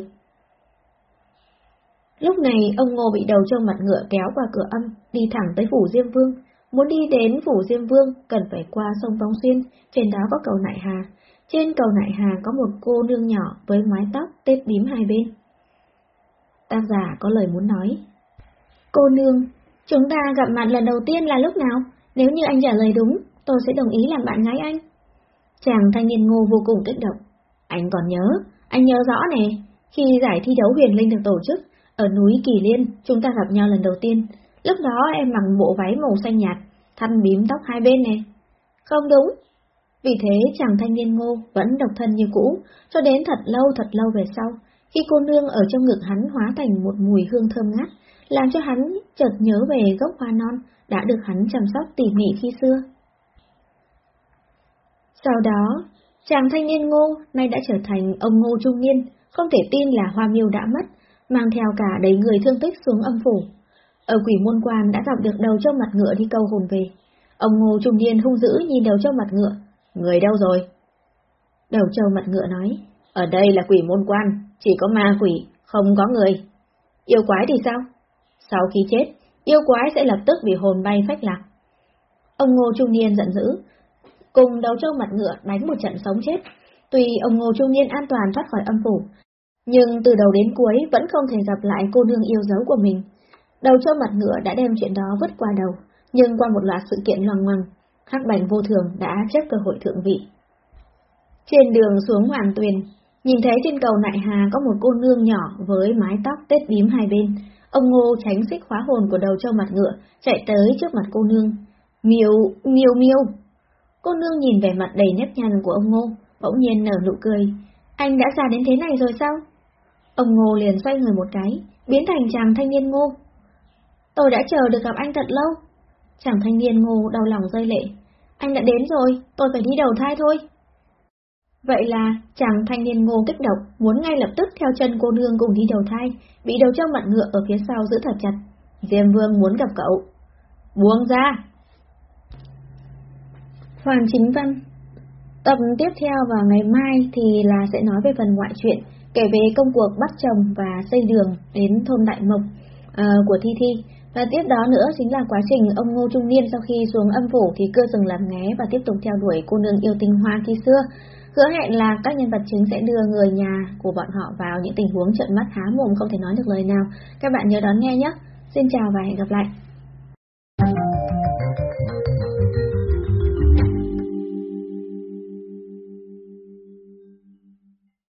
Lúc này, ông Ngô bị đầu trâu mặt ngựa kéo qua cửa âm, đi thẳng tới phủ Diêm Vương. Muốn đi đến phủ Diêm Vương, cần phải qua sông Vong Xuyên, trên đó có cầu Nại Hà. Trên cầu Nại Hà có một cô nương nhỏ với mái tóc tết bím hai bên. Tác giả có lời muốn nói. Cô nương, chúng ta gặp mặt lần đầu tiên là lúc nào? Nếu như anh trả lời đúng, tôi sẽ đồng ý làm bạn gái anh. Chàng thanh niên ngô vô cùng kích động. Anh còn nhớ, anh nhớ rõ nè, khi giải thi đấu huyền linh được tổ chức, ở núi Kỳ Liên, chúng ta gặp nhau lần đầu tiên. Lúc đó em mặc bộ váy màu xanh nhạt, thăn bím tóc hai bên nè. Không đúng. Vì thế chàng thanh niên ngô vẫn độc thân như cũ, cho đến thật lâu thật lâu về sau, khi cô nương ở trong ngực hắn hóa thành một mùi hương thơm ngát, làm cho hắn chợt nhớ về gốc hoa non đã được hắn chăm sóc tỉ mỉ khi xưa. Sau đó, chàng thanh niên ngô nay đã trở thành ông ngô trung niên, không thể tin là hoa miêu đã mất, mang theo cả đầy người thương tích xuống âm phủ. Ở quỷ môn quan đã gặp được đầu cho mặt ngựa đi câu hồn về. Ông ngô trung niên hung dữ nhìn đầu trâu mặt ngựa. Người đâu rồi? Đầu trâu mặt ngựa nói. Ở đây là quỷ môn quan, chỉ có ma quỷ, không có người. Yêu quái thì sao? Sau khi chết, yêu quái sẽ lập tức bị hồn bay phách lạc. Ông ngô trung niên giận dữ, cùng đầu trâu mặt ngựa đánh một trận sống chết. Tuy ông ngô trung niên an toàn thoát khỏi âm phủ, nhưng từ đầu đến cuối vẫn không thể gặp lại cô nương yêu dấu của mình. Đầu trâu mặt ngựa đã đem chuyện đó vứt qua đầu, nhưng qua một loạt sự kiện loằng ngoằng, Hắc Bành vô thường đã chấp cơ hội thượng vị. Trên đường xuống Hoàng Tuyền, nhìn thấy trên cầu Nại Hà có một cô nương nhỏ với mái tóc tết bím hai bên. Ông Ngô tránh xích khóa hồn của đầu trâu mặt ngựa, chạy tới trước mặt cô nương. Miêu, miêu miêu. Cô nương nhìn vẻ mặt đầy nếp nhăn của ông Ngô, bỗng nhiên nở nụ cười. Anh đã già đến thế này rồi sao? Ông Ngô liền xoay người một cái, biến thành chàng thanh niên Ngô. Tôi đã chờ được gặp anh thật lâu. Chàng thanh niên Ngô đau lòng rơi lệ. Anh đã đến rồi, tôi phải đi đầu thai thôi. Vậy là chàng thanh niên Ngô kích động, muốn ngay lập tức theo chân cô nương cùng đi đầu thai, bị đầu trâu mặt ngựa ở phía sau giữ thật chặt. Diêm Vương muốn gặp cậu. Buông ra! Hoàn chính văn Tập tiếp theo vào ngày mai thì là sẽ nói về phần ngoại truyện, kể về công cuộc bắt chồng và xây đường đến thôn Đại Mộc uh, của Thi Thi. Và tiếp đó nữa chính là quá trình ông Ngô Trung Niên sau khi xuống âm phủ thì cưa rừng làm nghé và tiếp tục theo đuổi cô nương yêu tinh hoa khi xưa. Hứa hẹn là các nhân vật chính sẽ đưa người nhà của bọn họ vào những tình huống trợn mắt há mồm không thể nói được lời nào. Các bạn nhớ đón nghe nhé. Xin chào và hẹn gặp lại.